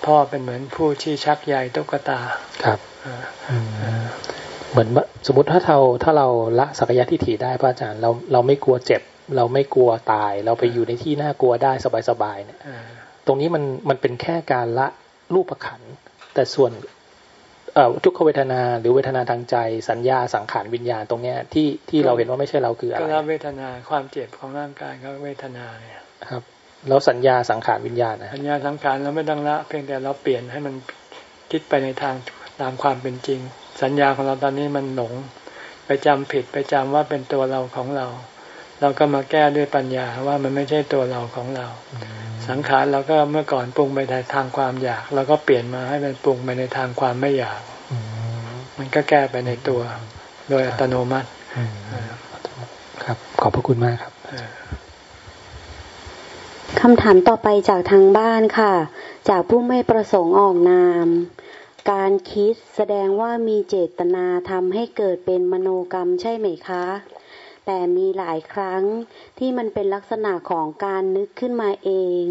พ่อเป็นเหมือนผู้ชี้ชักใยตุ๊กตาครับเหมือนสมมติถ้าเราถ้าเราละสักยะทิฏฐิได้พระอาจารย์เราเราไม่กลัวเจ็บ เราไม่กลัวตาย เราไปอยู่ในที่น่ากลัวได้สบายๆเนี่ยตรงนี้มันมันเป็นแค่การละรูปขันแต่ส่วนทุกขเวทนาหรือเวทนาทางใจ สัญญาสังขารวิญญาณตรงเนี้ยที่ที่เราเห็นว่าไม่ใช่เราคืออะไรก็เวทนาความเจ็บของร่างกายก็เวทนาเนี่ยครับแล้วสัญญาสังขารวิญญาณนะสัญญาสังขารเราไม่ต้องละเพียงแต่เราเปลี่ยนให้มันคิดไปในทางตามความเป็นจริง สัญญาของเราตอนนี้มันหลง ไปจำผิดไปจำว่าเป็นตัวเราของเรา เราก็มาแก้ด้วยปัญญาว่ามันไม่ใช่ตัวเราของเรา สังขารเราก็เมื่อก่อนปรุงไปในทางความอยากเราก็เปลี่ยนมาให้มันปรุงไปในทางความไม่อยาก มันก็แก้ไปในตัว โดยอัตโนมัติครับ ขอบพระคุณมากครับคำถามต่อไปจากทางบ้านค่ะ จากผู้ไม่ประสงค์ออกนาม การคิดแสดงว่ามีเจตนาทำให้เกิดเป็นมโนกรรมใช่ไหมคะ แต่มีหลายครั้งที่มันเป็นลักษณะของการนึกขึ้นมาเอง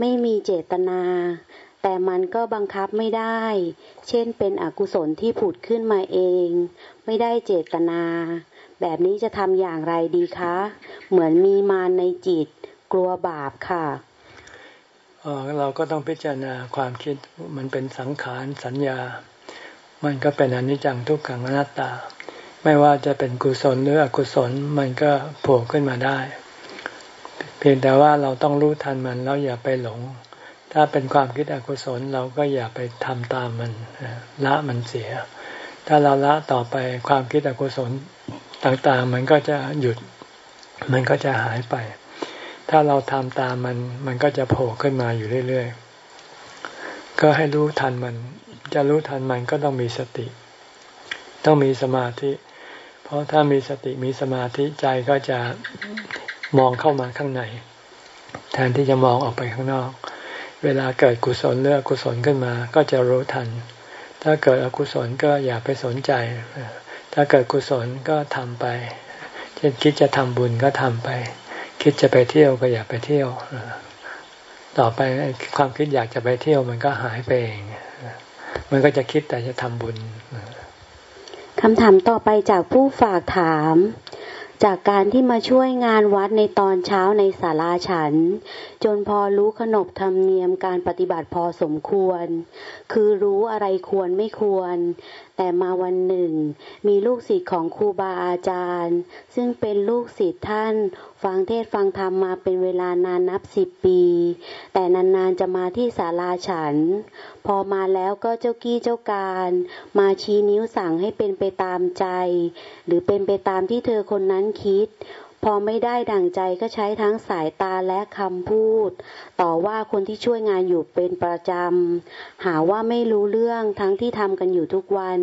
ไม่มีเจตนา แต่มันก็บังคับไม่ได้ เช่นเป็นอกุศลที่ผุดขึ้นมาเอง ไม่ได้เจตนา แบบนี้จะทำอย่างไรดีคะ เหมือนมีมารในจิต กลัวบาปค่ะเราก็ต้องพิจารณาความคิดมันเป็นสังขารสัญญา มันก็เป็นอนิจจังทุกขังอนัตตา ไม่ว่าจะเป็นกุศลหรืออกุศลมันก็โผล่ขึ้นมาได้ เพียงแต่ว่าเราต้องรู้ทันมันแล้วอย่าไปหลง ถ้าเป็นความคิดอกุศลเราก็อย่าไปทำตามมันละมันเสีย ถ้าเราละต่อไปความคิดอกุศลต่างๆ มันก็จะหยุดมันก็จะหายไป ถ้าเราทำตามมัน มันก็จะโผล่ขึ้นมาอยู่เรื่อยๆ ก็ให้รู้ทันมัน จะรู้ทันมันก็ต้องมีสติ ต้องมีสมาธิ ราะถ้ามีสติมีสมาธิใจก็จะมองเข้ามาข้างใน แทนที่จะมองออกไปข้างนอก เวลาเกิดกุศลเลือกกุศลขึ้นมาก็จะรู้ทัน ถ้าเกิดอกุศลก็อย่าไปสนใจ ถ้าเกิดกุศลก็ทำไป เช่นคิดจะทำบุญก็ทำไป คิดจะไปเที่ยวก็อย่าไปเที่ยว ต่อไปความคิดอยากจะไปเที่ยวมันก็หายไปเองมันก็จะคิดแต่จะทำบุญ คำถามต่อไปจากผู้ฝากถาม จากการที่มาช่วยงานวัดในตอนเช้าในศาลาฉัน จนพอรู้ขนบธรรมเนียมการปฏิบัติพอสมควร คือรู้อะไรควรไม่ควร แต่มาวันหนึ่ง มีลูกศิษย์ของครูบาอาจารย์ ซึ่งเป็นลูกศิษย์ท่าน ฟังเทศฟังธรรมมาเป็นเวลานานนับสิบปี แต่นานๆจะมาที่ศาลาฉัน พอมาแล้วก็เจ้ากี้เจ้าการ มาชี้นิ้วสั่งให้เป็นไปตามใจ หรือเป็นไปตามที่เธอคนนั้นคิด พอไม่ได้ดั่งใจก็ใช้ทั้งสายตาและคำพูด ต่อว่าคนที่ช่วยงานอยู่เป็นประจำ หาว่าไม่รู้เรื่องทั้งที่ทำกันอยู่ทุกวัน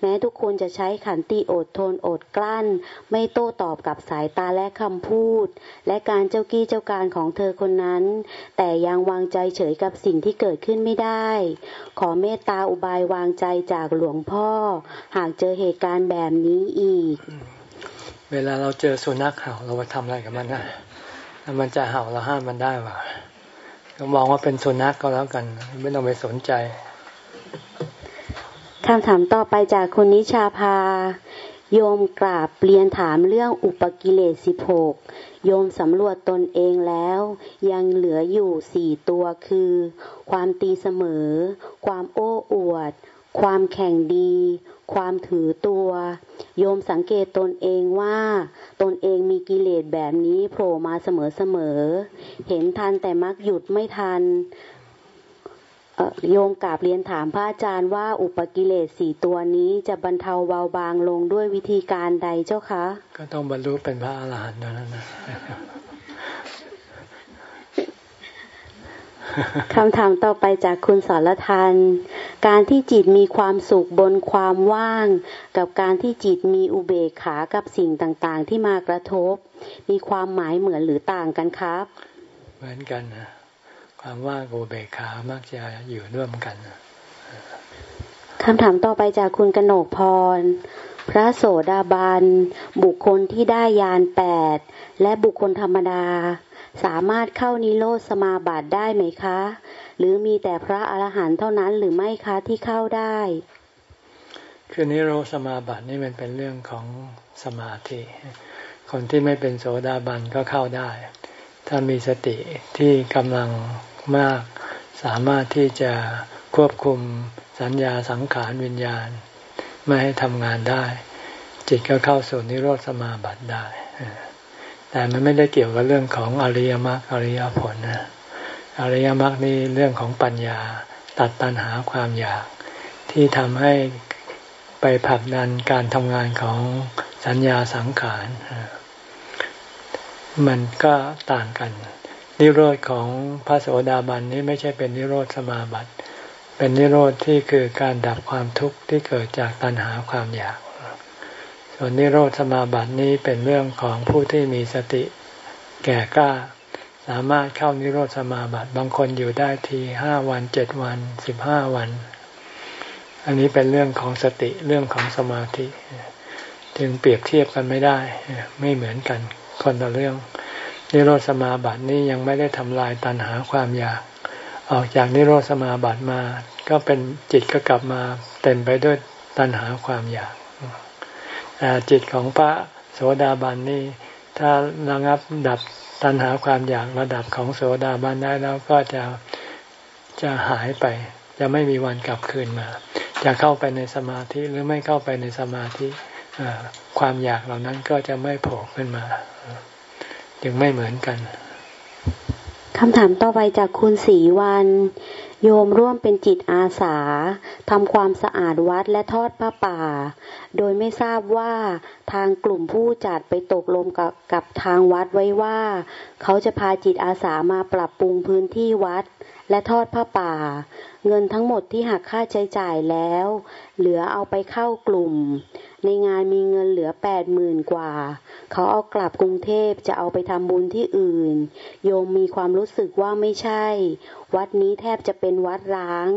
แม้ทุกคนจะใช้ขันติอดทนอดกลั้น ไม่โต้ตอบกับสายตาและคำพูด และการเจ้ากี้เจ้าการของเธอคนนั้น แต่ยังวางใจเฉยกับสิ่งที่เกิดขึ้นไม่ได้ ขอเมตตาอุบายวางใจจากหลวงพ่อ หากเจอเหตุการณ์แบบนี้อีก เวลาเราเจอสุนัขเห่าเราไปทำอะไรกับมันนะถ้ามันจะเห่าเราห้ามมันได้ป่ะก็มองว่าเป็นสุนัขกก็แล้วกัน ไม่ต้องไปสนใจคำถามต่อไปจากคุณนิชาพา โยมกราบเรียนถามเรื่องอุปกิเลสสิบหกโยมสำรวจตนเองแล้ว ยังเหลืออยู่สี่ตัวคือ ความตีเสมอ ความโอ้อวด ความแข่งดี ความถือตัว โยมสังเกตตนเองว่า ตนเองมีกิเลสแบบนี้โผล่มาเสมอๆ เห็นทันแต่มักหยุดไม่ทันโยมกราบเรียนถามพระอาจารย์ว่าอุปกิเลสสี่ตัวนี้จะบรรเทาเบาบางลงด้วยวิธีการใดเจ้าคะ ก็ต้องบรรลุเป็นพระอรหันต์นั้นนะ คำถามต่อไปจากคุณสารทัน การที่จิตมีความสุขบนความว่าง กับการที่จิตมีอุเบกขากับสิ่งต่างๆ ที่มากระทบ มีความหมายเหมือนหรือต่างกันครับ เหมือนกันนะความว่างกับอุเบกขามักจะอยู่ร่วมกันคำถามต่อไปจากคุณกนกพร พระโสดาบัน บุคคลที่ได้ยานแปดและบุคคลธรรมดา สามารถเข้านิโรธสมาบัติได้ไหมคะ หรือมีแต่พระอรหันต์เท่านั้นหรือไม่คะที่เข้าได้ คือนิโรธสมาบัตินี่มันเป็นเรื่องของสมาธิ คนที่ไม่เป็นโสดาบันก็เข้าได้ ถ้ามีสติที่กำลังมาก สามารถที่จะควบคุมสัญญาสังขารวิญญาณ ไม่ให้ทำงานได้ จิตก็เข้าสู่นิโรธสมาบัติได้ แต่มันไม่ได้เกี่ยวกับเรื่องของอริยมรรคอริยผลนะอริยมรรคนี่เรื่องของปัญญาตัดตัณหาความอยาก ที่ทำให้ไปผลักดันการทำงานของสัญญาสังขารมันก็ต่างกัน นิโรธของพระโสดาบันนี้ไม่ใช่เป็นนิโรธสมาบัติ เป็นนิโรธที่คือการดับความทุกข์ที่เกิดจากตัณหาความอยาก ส่วนนิโรธสมาบัตินี้เป็นเรื่องของผู้ที่มีสติแก่กล้า สามารถเข้านิโรธสมาบัติบางคนอยู่ได้ทีห้าวันเจ็ดวันสิบห้าวัน อันนี้เป็นเรื่องของสติเรื่องของสมาธิ จึงเปรียบเทียบกันไม่ได้ ไม่เหมือนกันคนละเรื่อง นิโรธสมาบัตินี้ยังไม่ได้ทำลายตัณหาความอยาก ออกจากนิโรธสมาบัติมา ก็เป็นจิตก็กลับมาเต็มไปด้วยตัณหาความอยาก แต่จิตของพระโสดาบันนี่ถ้าระงับดับตัณหาความอยากระดับของโสดาบันได้แล้วก็จะจะหายไป จะไม่มีวันกลับคืนมา จะเข้าไปในสมาธิหรือไม่เข้าไปในสมาธิความอยากเหล่านั้นก็จะไม่โผล่ขึ้นมาจึงไม่เหมือนกันคำถามต่อไปจากคุณศรีวัน โยมร่วมเป็นจิตอาสาทำความสะอาดวัดและทอดผ้าป่า โดยไม่ทราบว่าทางกลุ่มผู้จัดไปตกลงกับกับทางวัดไว้ว่า เขาจะพาจิตอาสามาปรับปรุงพื้นที่วัด และทอดผ้าป่า เงินทั้งหมดที่หักค่าใช้จ่ายแล้ว เหลือเอาไปเข้ากลุ่ม ในงานมีเงินเหลือแปดหมื่นกว่า เขาเอากลับกรุงเทพจะเอาไปทำบุญที่อื่น โยมมีความรู้สึกว่าไม่ใช่ วัดนี้แทบจะเป็นวัดร้าง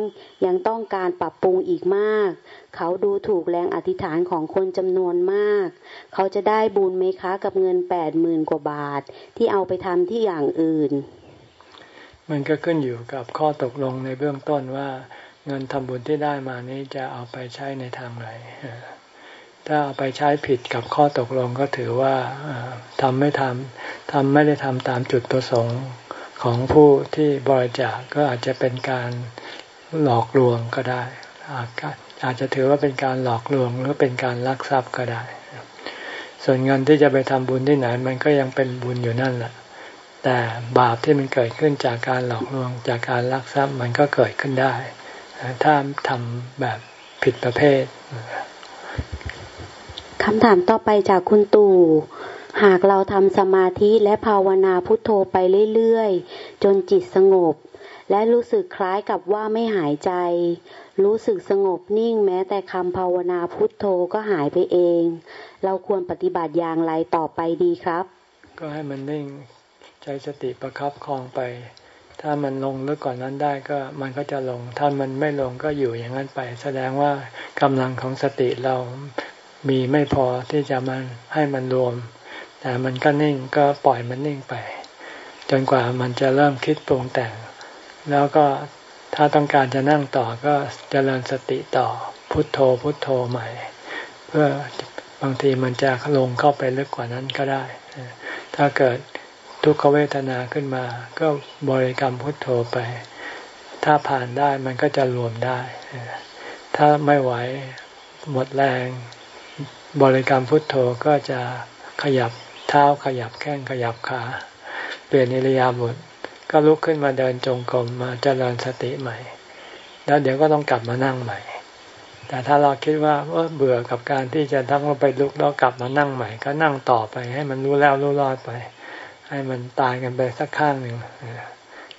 ยังต้องการปรับปรุงอีกมาก เขาดูถูกแรงอธิษฐานของคนจำนวนมาก เขาจะได้บุญไหมคะกับเงินแปดหมื่นกว่าบาท ที่เอาไปทำที่อย่างอื่น มันก็ขึ้นอยู่กับข้อตกลงในเบื้องต้นว่าเงินทำบุญที่ได้มานี้จะเอาไปใช้ในทางไหน ถ้าเอาไปใช้ผิดกับข้อตกลงก็ถือว่าทำไม่ทำทำไม่ได้ทำตามจุดประสงค์ของผู้ที่บริจาคก็อาจจะเป็นการหลอกลวงก็ได้ อาจจะถือว่าเป็นการหลอกลวงหรือเป็นการลักทรัพย์ก็ได้ ส่วนเงินที่จะไปทำบุญที่ไหน มันก็ยังเป็นบุญอยู่นั่นแหละ แต่บาปที่มันเกิดขึ้นจากการหลอกลวงจากการลักทรัพย์มันก็เกิดขึ้นได้ ถ้าทำแบบผิดประเภท คำถามต่อไปจากคุณตู่หากเราทำสมาธิและภาวนาพุทโธไปเรื่อยๆ จนจิตสงบ และรู้สึกคล้ายกับว่าไม่หายใจ รู้สึกสงบนิ่งแม้แต่คำภาวนาพุทโธก็หายไปเอง เราควรปฏิบัติอย่างไรต่อไปดีครับ ก็ให้มันนิ่งใจสติประครับคองไป ถ้ามันลงลึกกว่านนั้นได้ก็มันก็จะลง ถ้ามันไม่ลงก็อยู่อย่างนั้นไป แสดงว่ากำลังของสติเรา มีไม่พอที่จะมันให้มันรวม แต่มันก็นิ่งก็ปล่อยมันนิ่งไป จนกว่ามันจะเริ่มคิดปรุงแต่ง แล้วก็ถ้าต้องการจะนั่งต่อก็จเจริญสติต่อพุทโธพุทโธใหม่ เพื่อบางทีมันจะลงเข้าไปลึกกว่านั้นก็ได้ ถ้าเกิดทุกขเวทนาขึ้นมา ก็บริกรรมพุทโธไป ถ้าผ่านได้มันก็จะรวมได้ ถ้าไม่ไหวหมดแรง บริกรรมพุทโธก็จะขยับเท้าขยับแข้งขยับขาเปลี่ยนอิริยาบถก็ลุกขึ้นมาเดินจงกรมมาเจริญสติใหม่ แล้วเดี๋ยวก็ต้องกลับมานั่งใหม่ แต่ถ้าเราคิดว่าเบื่อกับการที่จะทั้งไปลุกแล้วกลับมานั่งใหม่ ก็นั่งต่อไป ให้มันรู้แล้วรู้รอดไป ให้มันตายกันไปสักข้างหนึ่ง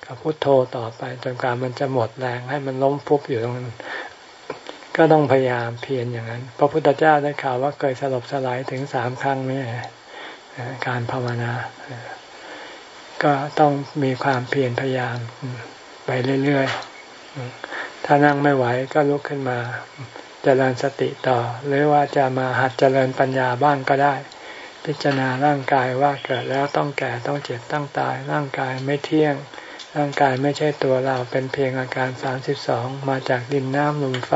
กับพุทโธต่อไปจนกว่ามันจะหมดแรง ให้มันล้มฟุบอยู่ตรงนั้น ก็ต้องพยายามเพียรอย่างนั้น พระพุทธเจ้าได้ข่าวว่าเคยสลบสลายถึงสามครั้งนี่การภาวนา ก็ต้องมีความเพียรพยายามไปเรื่อยๆ ถ้านั่งไม่ไหวก็ลุกขึ้นมาจเจริญสติต่อ หรือว่าจะมาหัดเจริญปัญญาบ้างก็ได้ พิจารณาร่างกายว่าเกิดแล้วต้องแก่ต้องเจ็บต้องตาย ร่างกายไม่เที่ยง ร่างกายไม่ใช่ตัวเราเป็นเพียงอาการสามสิบสองมาจากดินน้ำลมไฟ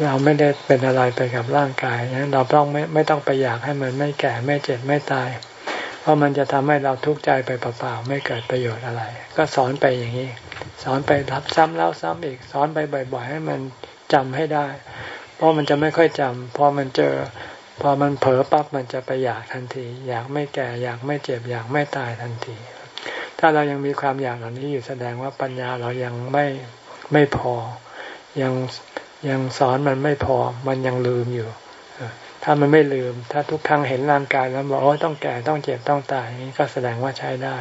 เราไม่ได้เป็นอะไรไปกับร่างกายนะเราต้องไม่ไม่ต้องไปอยากให้มันไม่แก่ไม่เจ็บไม่ตาย เพราะมันจะทำให้เราทุกข์ใจไปเปล่าๆไม่เกิดประโยชน์อะไร ก็สอนไปอย่างนี้ สอนไปรับซ้ำแล้วซ้ำอีก สอนไปบ่อย ๆ ให้มันจำให้ได้ เพราะมันจะไม่ค่อยจำพอมันเจอพอมันเผลอปั๊บมันจะไปอยากทันที อยากไม่แก่อยากไม่เจ็บอยากไม่ตายทันที ถ้าเรายังมีความอยากเหล่านี้อยู่แสดงว่าปัญญาเรายังไม่ไม่พอยัง ยังสอนมันไม่พอ มันยังลืมอยู่ ถ้ามันไม่ลืม ถ้าทุกครั้งเห็นร่างกายแล้วบอกโอ้ต้องแก่ต้องเจ็บต้องตายนี้ก็แสดงว่าใช้ได้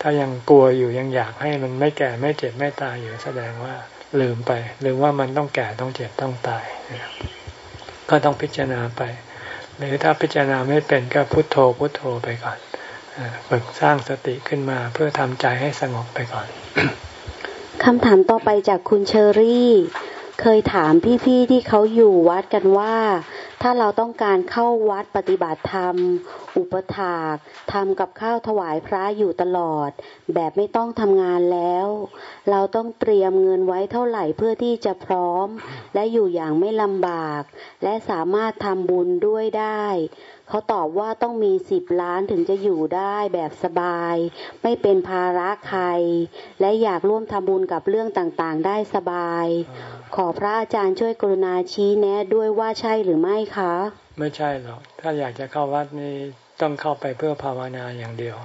ถ้ายังกลัวอยู่ยังอยากให้มันไม่แก่ไม่เจ็บไม่ตายอยู่แสดงว่าลืมไปหรือว่ามันต้องแก่ต้องเจ็บต้องตาย ก็ต้องพิจารณาไป หรือถ้าพิจารณาไม่เป็นก็พุโทโธพุโทโธไปก่อนฝึกสร้างสติขึ้นมาเพื่อทำใจให้สงบไปก่อนคำถามต่อไปจากคุณเชอรี่ เคยถามพี่ๆที่เขาอยู่วัดกันว่าถ้าเราต้องการเข้าวัดปฏิบัติธรรม อุปถากทำกับข้าวถวายพระอยู่ตลอด แบบไม่ต้องทำงานแล้ว เราต้องเตรียมเงินไว้เท่าไหร่เพื่อที่จะพร้อม และอยู่อย่างไม่ลำบาก และสามารถทำบุญด้วยได้ เขาตอบว่าต้องมีสิบล้านถึงจะอยู่ได้แบบสบาย ไม่เป็นภาระใคร และอยากร่วมทำบุญกับเรื่องต่างๆ ได้สบาย ขอพระอาจารย์ช่วยกรุณาชี้แนะด้วยว่าใช่หรือไม่คะ ไม่ใช่หรอก ถ้าอยากจะเข้าวัดนี่ต้องเข้าไปเพื่อภาวนาอย่างเดียว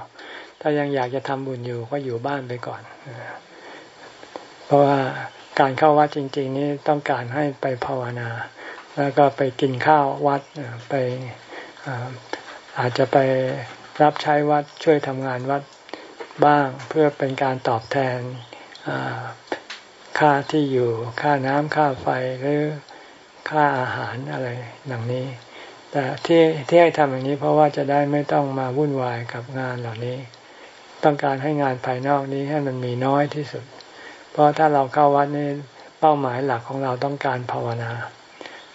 ถ้ายังอยากจะทำบุญอยู่ก็อยู่บ้านไปก่อน เพราะว่าการเข้าวัดจริง ๆ นี่ต้องการให้ไปภาวนา แล้วก็ไปกินข้าววัดไปอาจจะไปรับใช้วัดช่วยทำงานวัดบ้างเพื่อเป็นการตอบแทนค่าที่อยู่ค่าน้ำค่าไฟหรือ ค่าอาหารอะไรดังนี้ แต่ที่ที่ให้ทำอย่างนี้เพราะว่าจะได้ไม่ต้องมาวุ่นวายกับงานเหล่านี้ ต้องการให้งานภายนอกนี้ให้มันมีน้อยที่สุด เพราะถ้าเราเข้าวัดนี่เป้าหมายหลักของเราต้องการภาวนา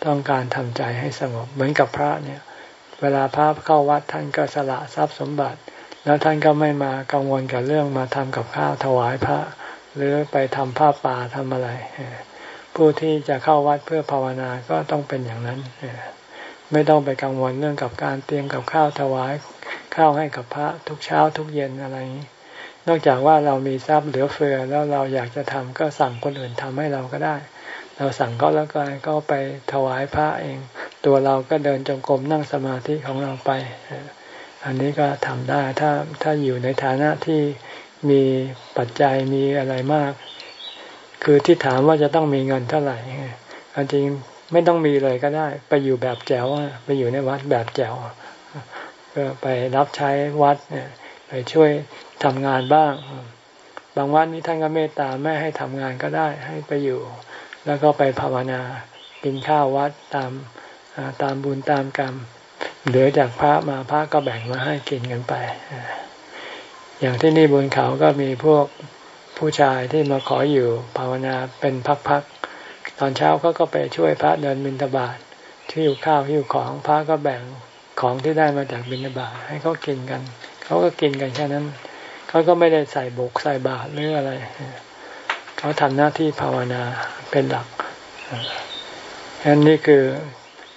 ต้องการทำใจให้สงบเหมือนกับพระเนี่ย เวลาพระเข้าวัดท่านก็สละทรัพย์สมบัติ แล้วท่านก็ไม่มากังวลกับเรื่องมาทำกับข้าวถวายพระ หรือไปทำผ้าป่าทำอะไร ผู้ที่จะเข้าวัดเพื่อภาวนาก็ต้องเป็นอย่างนั้นไม่ต้องไปกังวลเรื่องกับการเตรียมกับข้าวถวายข้าวให้กับพระทุกเช้าทุกเย็นอะไรอย่างนี้นอกจากว่าเรามีทรัพย์เหลือเฟือแล้วเราอยากจะทำก็สั่งคนอื่นทำให้เราก็ได้ เราสั่งก็แล้วกันก็ไปถวายพระเอง ตัวเราก็เดินจงกรมนั่งสมาธิของเราไป อันนี้ก็ทำได้ถ้าถ้าอยู่ในฐานะที่มีปัจจัยมีอะไรมาก คือที่ถามว่าจะต้องมีเงินเท่าไหร่จริงไม่ต้องมีเลยก็ได้ ไปอยู่แบบแจ๋วไปอยู่ในวัดแบบแจ๋วก็ไปรับใช้วัดเนี่ยไปช่วยทำงานบ้าง บางวัดนี้ท่านก็เมตตาไม่ให้ทำงานก็ได้ ให้ไปอยู่ แล้วก็ไปภาวนากินข้าววัดตามตามบุญตามกรรมเหลือจากพระมาพระก็แบ่งมาให้กินกันไป อย่างที่นี่บนเขาก็มีพวก ผู้ชายที่มาขออยู่ภาวนาเป็นพักๆ ตอนเช้าเขาก็ไปช่วยพระเดินบิณฑบาตที่อยู่ข้าวหิ้วของพระก็แบ่งของที่ได้มาจากบิณฑบาตให้เขากินกัน เขาก็กินกันแค่นั้นเขาก็ไม่ได้ใส่บกใส่บาตรหรืออะไร เขาทำหน้าที่ภาวนาเป็นหลักอันนี้คือ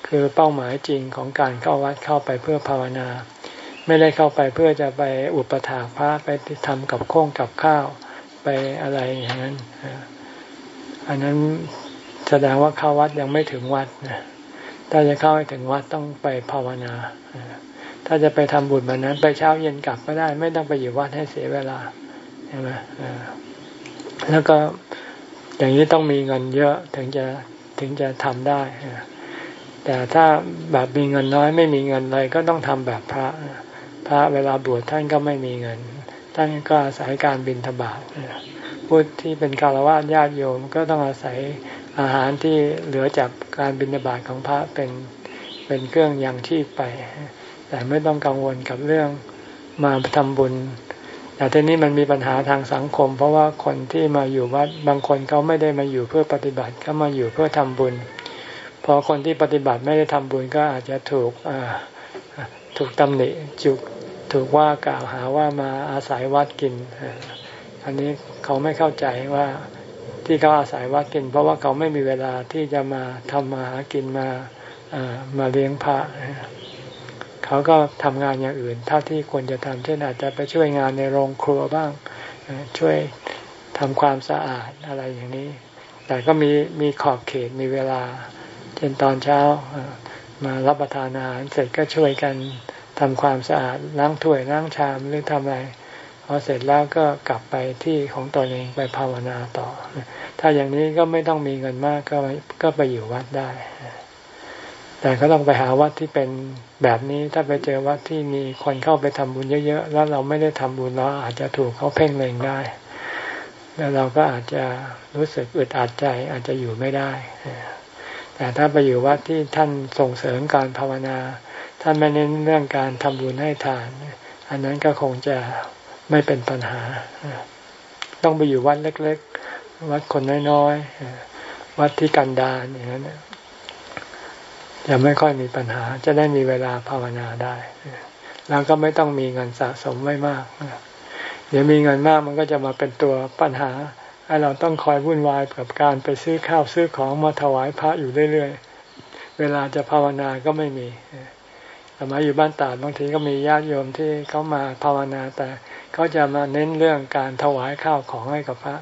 คือเป้าหมายจริงของการเข้าวัดเข้าไปเพื่อภาวนา ไม่ได้เข้าไปเพื่อจะไปอุปถากพระไปทำกับโค้งกับข้าว ไปอะไรอย่างนั้นอันนั้นแสดงว่าเข้าวัดยังไม่ถึงวัดนะถ้าจะเข้าให้ถึงวัดต้องไปภาวนา ถ้าจะไปทำบุญแบบนั้น ไปเช้าเย็นกลับก็ได้ ไม่ต้องไปอยู่วัดให้เสียเวลาใช่ไหมแล้วก็อย่างนี้ต้องมีเงินเยอะถึงจะถึงจะทำได้แต่ถ้าแบบมีเงินน้อยไม่มีเงินเลยก็ต้องทำแบบพระ พระเวลาบวชท่านก็ไม่มีเงิน ท่านก็อาศัยการบินทบาทผู้ที่เป็นคารวะญาติโยมก็ต้องอาศัยอาหารที่เหลือจากการบินบาตของพระเป็นเป็นเครื่องยังชีพไป แต่ไม่ต้องกังวลกับเรื่องมาทำบุญ แต่ทีนี้มันมีปัญหาทางสังคม เพราะว่าคนที่มาอยู่วัดบางคนเขาไม่ได้มาอยู่เพื่อปฏิบัติเขามาอยู่เพื่อทำบุญ พอคนที่ปฏิบัติไม่ได้ทำบุญก็อาจจะถูกถูกตำหนิจุก ถูกว่ากล่าวหาว่ามาอาศัยวัดกิน อันนี้เขาไม่เข้าใจว่าที่เขาอาศัยวัดกิน เพราะว่าเขาไม่มีเวลาที่จะมาทำมาหากินมามาเลี้ยงพระเขาก็ทำงานอย่างอื่นเท่าที่ควรจะทำเช่นอาจจะไปช่วยงานในโรงครัวบ้าง ช่วยทำความสะอาดอะไรอย่างนี้ แต่ก็มีมีขอบเขตมีเวลาเช่นตอนเช้ามารับประทานอาหารเสร็จก็ช่วยกัน ทำความสะอาดล้างถ้วยล้างชามหรือทำอะไรพอเสร็จแล้วก็กลับไปที่ของตนเองไปภาวนาต่อ ถ้าอย่างนี้ก็ไม่ต้องมีเงินมากก็ก็ไปอยู่วัดได้ แต่ก็ต้องไปหาวัดที่เป็นแบบนี้ถ้าไปเจอวัดที่มีคนเข้าไปทำบุญเยอะๆแล้วเราไม่ได้ทำบุญเราอาจจะถูกเขาเพ่งเล็งได้ แล้วเราก็อาจจะรู้สึกอึดอัดใจอาจจะอยู่ไม่ได้แต่ถ้าไปอยู่วัดที่ท่านส่งเสริมการภาวนา ท่านไม่เน้นเรื่องการทำบุญให้ทาน อันนั้นก็คงจะไม่เป็นปัญหา ต้องไปอยู่วัดเล็ก ๆ วัดคนน้อยๆ วัดที่กันดารอย่างนั้นจะไม่ค่อยมีปัญหา จะได้มีเวลาภาวนาได้ แล้วก็ไม่ต้องมีเงินสะสมไม่มาก เดี๋ยวมีเงินมากมันก็จะมาเป็นตัวปัญหาให้เราต้องคอยวุ่นวายกับการไปซื้อข้าวซื้อของมาถวายพระอยู่เรื่อยๆ เวลาจะภาวนาก็ไม่มี สมัยอยู่บ้านตาดบางทีก็มีญาติโยมที่เขามาภาวนาแต่เขาจะมาเน้นเรื่องการถวายข้าวของให้กับพระ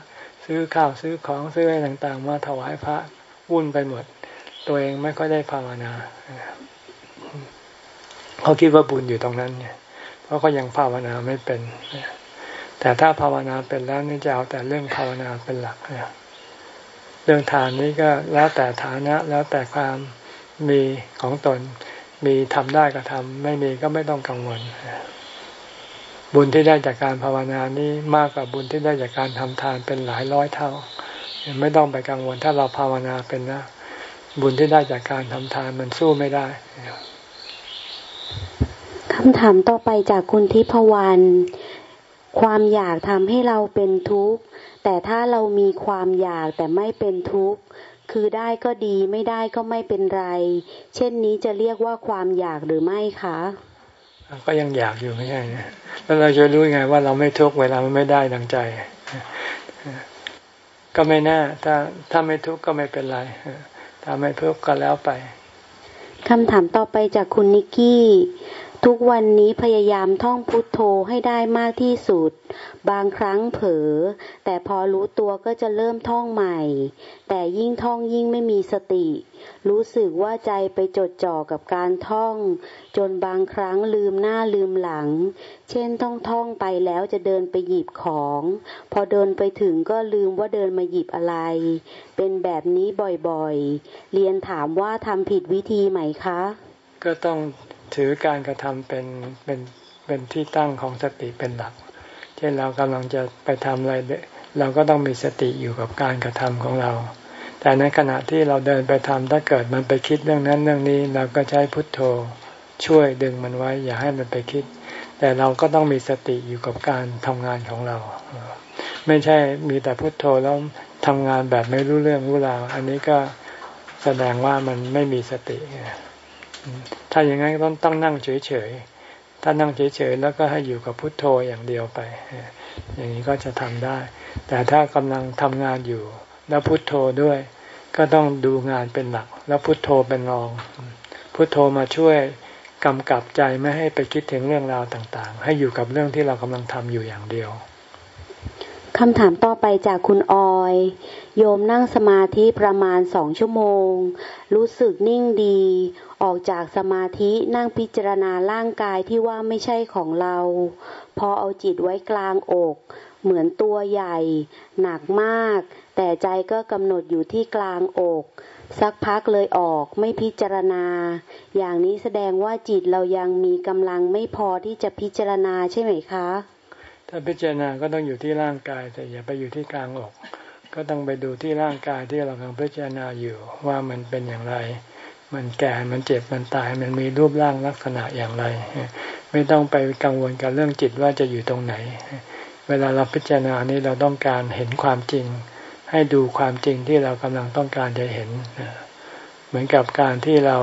ซื้อข้าวซื้อของซื้ออะไรต่างๆ มาถวายพระวุ่นไปหมด ตัวเองไม่ค่อยได้ภาวนาเขาคิดว่าบุญอยู่ตรงนั้นเนี่ยเพราะเขายังภาวนาไม่เป็นแต่ถ้าภาวนาเป็นแล้วนี่จะเอาแต่เรื่องภาวนาเป็นหลักเนี่ยเรื่องทานนี้ก็แล้วแต่ฐานะแล้วแต่ความมีของตน มีทำได้ก็ทำไม่มีก็ไม่ต้องกังวล บุญที่ได้จากการภาวนานี้มากกว่าบุญที่ได้จากการทำทานเป็นหลายร้อยเท่า ไม่ต้องไปกังวล ถ้าเราภาวนาเป็นนะ บุญที่ได้จากการทำทานมันสู้ไม่ได้คำถามต่อไปจากคุณทิพวรรณความอยากทำให้เราเป็นทุกข์ แต่ถ้าเรามีความอยากแต่ไม่เป็นทุกข์ คือได้ก็ดีไม่ได้ก็ไม่เป็นไร เช่นนี้จะเรียกว่าความอยากหรือไม่คะก็ยังอยากอยู่ไม่ใช่แล้วเราจะรู้ไงว่าเราไม่ทุกข์เวลามันไม่ได้ดังใจ ก็ไม่แน่ถ้าถ้าไม่ทุกข์ก็ไม่เป็นไรถ้าไม่ทุกข์ก็แล้วไปคำถามต่อไปจากคุณนิกกี้ ทุกวันนี้พยายามท่องพุทโธให้ได้มากที่สุด บางครั้งเผลอ แต่พอรู้ตัวก็จะเริ่มท่องใหม่ แต่ยิ่งท่องยิ่งไม่มีสติ รู้สึกว่าใจไปจดจ่อกับการท่อง จนบางครั้งลืมหน้าลืมหลัง เช่นต้องท่องไปแล้วจะเดินไปหยิบของ พอเดินไปถึงก็ลืมว่าเดินมาหยิบอะไร เป็นแบบนี้บ่อยๆ เรียนถามว่าทำผิดวิธีไหมคะ ก็ต้อง ถือการกระทำเป็นเป็นเป็นที่ตั้งของสติเป็นหลัก เช่นเรากำลังจะไปทำอะไรเราก็ต้องมีสติอยู่กับการกระทำของเรา แต่ในขณะที่เราเดินไปทำถ้าเกิดมันไปคิดเรื่องนั้นเรื่องนี้เราก็ใช้พุทโธช่วยดึงมันไว้ อย่าให้มันไปคิด แต่เราก็ต้องมีสติอยู่กับการทำงานของเรา ไม่ใช่มีแต่พุทโธแล้วทำงานแบบไม่รู้เรื่องรู้ราว อันนี้ก็แสดงว่ามันไม่มีสติ ถ้าอย่างนั้นต้องต้องนั่งเฉยๆ ถ้านั่งเฉยๆ แล้วก็ให้อยู่กับพุทโธอย่างเดียวไป อย่างนี้ก็จะทำได้ แต่ถ้ากำลังทำงานอยู่ แล้วพุทโธด้วย ก็ต้องดูงานเป็นหลัก แล้วพุทโธเป็นรอง พุทโธมาช่วยกำกับใจไม่ให้ไปคิดถึงเรื่องราวต่างๆ ให้อยู่กับเรื่องที่เรากำลังทำอยู่อย่างเดียวคำถามต่อไปจากคุณออย โยมนั่งสมาธิประมาณสองชั่วโมง รู้สึกนิ่งดี ออกจากสมาธินั่งพิจารณาร่างกายที่ว่าไม่ใช่ของเรา พอเอาจิตไว้กลางอก เหมือนตัวใหญ่ หนักมาก แต่ใจก็กำหนดอยู่ที่กลางอก สักพักเลยออกไม่พิจารณา อย่างนี้แสดงว่าจิตเรายังมีกำลังไม่พอที่จะพิจารณาใช่ไหมคะ ถ้าพิจารณาก็ต้องอยู่ที่ร่างกายแต่อย่าไปอยู่ที่กลางอก ก็ต้องไปดูที่ร่างกายที่เรากำลังพิจารณาอยู่ว่ามันเป็นอย่างไร มันแก่มันเจ็บมันตาย มันมีรูปร่างลักษณะอย่างไร ไม่ต้องไปกังวลกับเรื่องจิตว่าจะอยู่ตรงไหน เวลาเราพิจารณานี้เราต้องการเห็นความจริง ให้ดูความจริงที่เรากำลังต้องการจะเห็น เหมือนกับการที่เรา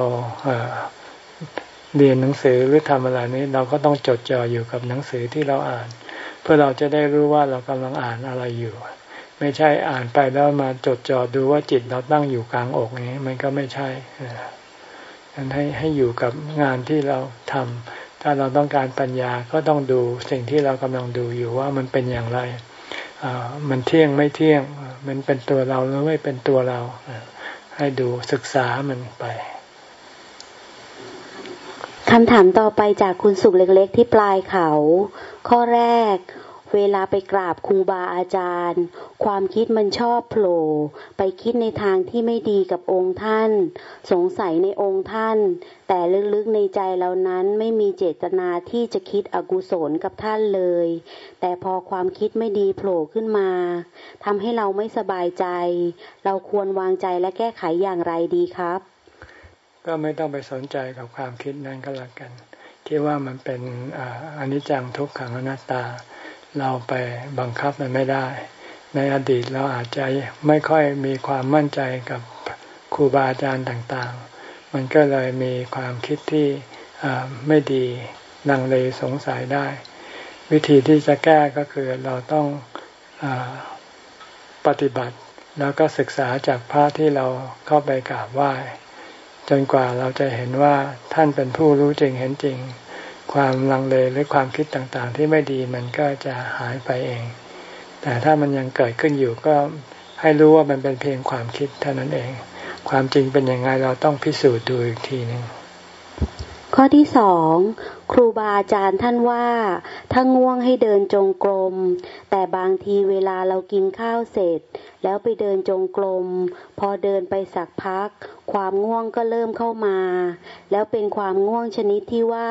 เรียนหนังสือหรือทำอะไรนี้เราก็ต้องจดจ่ออยู่กับหนังสือที่เราอ่าน เพื่อเราจะได้รู้ว่าเรากำลังอ่านอะไรอยู่ ไม่ใช่อ่านไปแล้วมาจดจ่อดูว่าจิตเราตั้งอยู่กลางอกนี้ มันก็ไม่ใช่ดังให้ให้อยู่กับงานที่เราทำถ้าเราต้องการปัญญาก็ต้องดูสิ่งที่เรากำลังดูอยู่ว่ามันเป็นอย่างไรมันเที่ยงไม่เที่ยง มันเป็นตัวเราหรือไม่เป็นตัวเรา ให้ดูศึกษามันไปคำถามต่อไปจากคุณสุขเล็ก ๆ ที่ปลายเขา ข้อแรก เวลาไปกราบครูบาอาจารย์ ความคิดมันชอบโผล่ไปคิดในทางที่ไม่ดีกับองค์ท่าน สงสัยในองค์ท่าน แต่ลึกๆในใจเรานั้นไม่มีเจตนาที่จะคิดอกุศลกับท่านเลย แต่พอความคิดไม่ดีโผล่ขึ้นมาทำให้เราไม่สบายใจ เราควรวางใจและแก้ไขอย่างไรดีครับ ก็ไม่ต้องไปสนใจกับความคิดนั้นก็แล้วกันคิดว่ามันเป็นอนิจจังทุกขังอนัตตา เราไปบังคับมันไม่ได้ ในอดีตเราอาจจะไม่ค่อยมีความมั่นใจกับครูบาอาจารย์ต่างๆ มันก็เลยมีความคิดที่ไม่ดีนังเลยสงสัยได้ วิธีที่จะแก้ก็คือเราต้องอปฏิบัติ แล้วก็ศึกษาจากพระที่เราเข้าไปกราบไหว้จนกว่าเราจะเห็นว่าท่านเป็นผู้รู้จริงเห็นจริง ความลังเลหรือความคิดต่างๆ ที่ไม่ดีมันก็จะหายไปเอง แต่ถ้ามันยังเกิดขึ้นอยู่ก็ให้รู้ว่ามันเป็นเพียงความคิดเท่านั้นเอง ความจริงเป็นยังไงเราต้องพิสูจน์ดูอีกทีหนึ่งข้อที่สอง ครูบาอาจารย์ท่านว่าถ้าง่วงให้เดินจงกรม แต่บางทีเวลาเรากินข้าวเสร็จ แล้วไปเดินจงกรม พอเดินไปสักพัก ความง่วงก็เริ่มเข้ามา แล้วเป็นความง่วงชนิดที่ว่า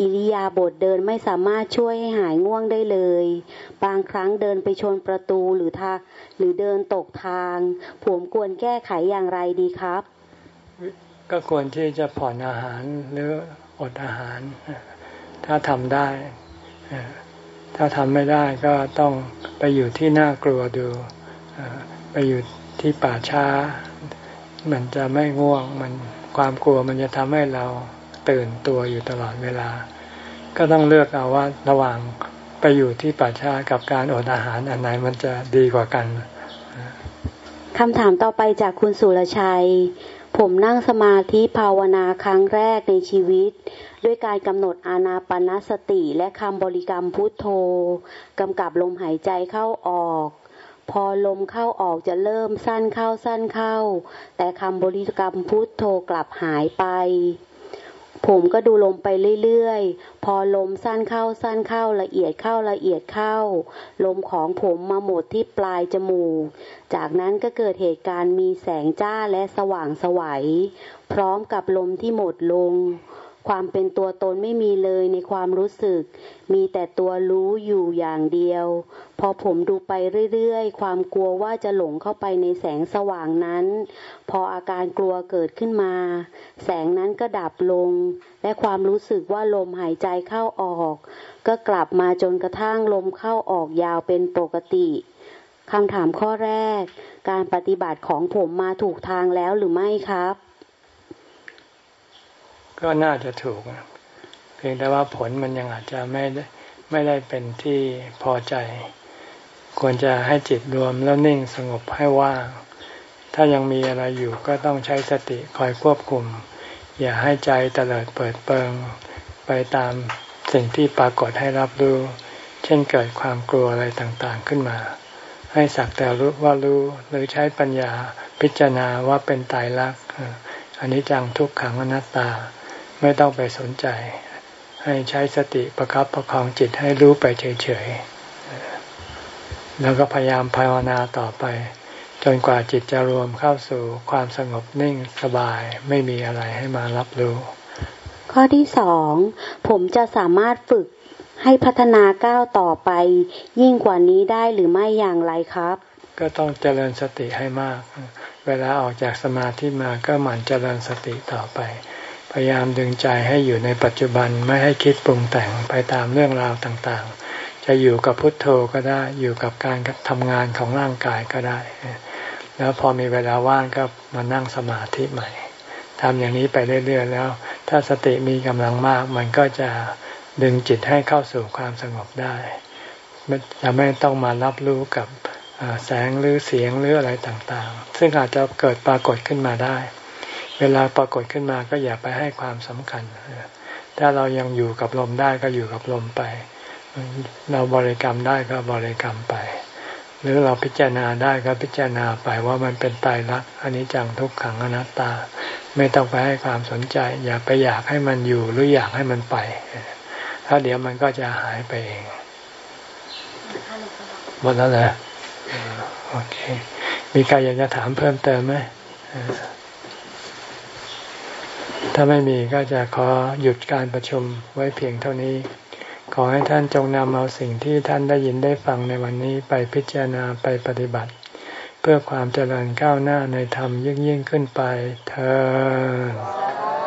อิริยาบถเดินไม่สามารถช่วยให้หายง่วงได้เลย บางครั้งเดินไปชนประตูหรือทาหรือเดินตกทาง ผมควรแก้ไขอย่างไรดีครับ ก็ควรที่จะผ่อนอาหารหรือ อดอาหาร ถ้าทำได้ ถ้าทำไม่ได้ก็ต้องไปอยู่ที่น่ากลัวดู ไปอยู่ที่ป่าช้า มันจะไม่ง่วง มันความกลัวมันจะทำให้เราตื่นตัวอยู่ตลอดเวลา ก็ต้องเลือกเอาว่าระหว่างไปอยู่ที่ป่าช้ากับการอดอาหารอันไหนมันจะดีกว่ากันคำถามต่อไปจากคุณสุรชัย ผมนั่งสมาธิภาวนาครั้งแรกในชีวิต ด้วยการกำหนดอานาปนสติและคำบริกรรมพุทโธกำกับลมหายใจเข้าออก พอลมเข้าออกจะเริ่มสั้นเข้าสั้นเข้า แต่คำบริกรรมพุทโธกลับหายไป ผมก็ดูลมไปเรื่อยๆ พอลมสั้นเข้าสั้นเข้าละเอียดเข้าละเอียดเข้า ลมของผมมาหมดที่ปลายจมูก จากนั้นก็เกิดเหตุการณ์มีแสงจ้าและสว่างสวัยพร้อมกับลมที่หมดลง ความเป็นตัวตนไม่มีเลยในความรู้สึก มีแต่ตัวรู้อยู่อย่างเดียว พอผมดูไปเรื่อยๆ ความกลัวว่าจะหลงเข้าไปในแสงสว่างนั้น พออาการกลัวเกิดขึ้นมา แสงนั้นก็ดับลง และความรู้สึกว่าลมหายใจเข้าออก ก็กลับมาจนกระทั่งลมเข้าออกยาวเป็นปกติคำถามข้อแรก การปฏิบัติของผมมาถูกทางแล้วหรือไม่ครับ ก็น่าจะถูก เพียงแต่ว่าผลมันยังอาจจะไม่ไม่ได้เป็นที่พอใจ ควรจะให้จิตรวมแล้วนิ่งสงบให้ว่าง ถ้ายังมีอะไรอยู่ก็ต้องใช้สติคอยควบคุม อย่าให้ใจเตลิดเปิดเปิง ไปตามสิ่งที่ปรากฏให้รับรู้ เช่นเกิดความกลัวอะไรต่างๆขึ้นมา ให้สักแต่รู้ว่ารู้หรือใช้ปัญญาพิจารณาว่าเป็นตายรักอันนี้จังทุกขังอนัตตา ไม่ต้องไปสนใจ ให้ใช้สติประครับประคองจิตให้รู้ไปเฉยๆ แล้วก็พยายามภาวนาต่อไป จนกว่าจิตจะรวมเข้าสู่ความสงบนิ่งสบายไม่มีอะไรให้มารับรู้ ข้อที่สองผมจะสามารถฝึกให้พัฒนาก้าวต่อไป ยิ่งกว่านี้ได้หรือไม่อย่างไรครับ ก็ต้องเจริญสติให้มาก เวลาออกจากสมาธิมาก็หมั่นเจริญสติต่อไปพ ยายามดึงใจให้อยู่ในปัจจุบันไม่ให้คิดปรุงแต่งไปตามเรื่องราวต่างๆ จะอยู่กับพุทโธก็ได้อยู่กับการทำงานของร่างกายก็ได้ แล้วพอมีเวลาว่างก็มานั่งสมาธิใหม่ทำอย่างนี้ไปเรื่อยๆแล้ว ถ้าสติมีกำลังมาก มันก็จะดึงจิตให้เข้าสู่ความสงบได้จะไม่ต้องมารับรู้กับแสงหรือเสียงหรืออะไรต่างๆ ซึ่งอาจจะเกิดปรากฏขึ้นมาได้ เวลาปรากฏขึ้นมาก็อย่าไปให้ความสำคัญ ถ้าเรายังอยู่กับลมได้ก็อยู่กับลมไป เราบริกรรมได้ก็บริกรรมไป หรือเราพิจารณาได้ก็พิจารณาไปว่ามันเป็นตายรักอันนี้จังทุกขังอนัตตา ไม่ต้องไปให้ความสนใจ อย่าไปอยากให้มันอยู่หรืออยากให้มันไป ถ้าเดี๋ยวมันก็จะหายไปเองหมดแล้วเหรอโอเค มีใครอยากจะถามเพิ่มเติมไหม ถ้าไม่มีก็จะขอหยุดการประชุมไว้เพียงเท่านี้ ขอให้ท่านจงนำเอาสิ่งที่ท่านได้ยินได้ฟังในวันนี้ไปพิจารณาไปปฏิบัติ เพื่อความเจริญก้าวหน้าในธรรมยิ่งยิ่งขึ้นไปเธอ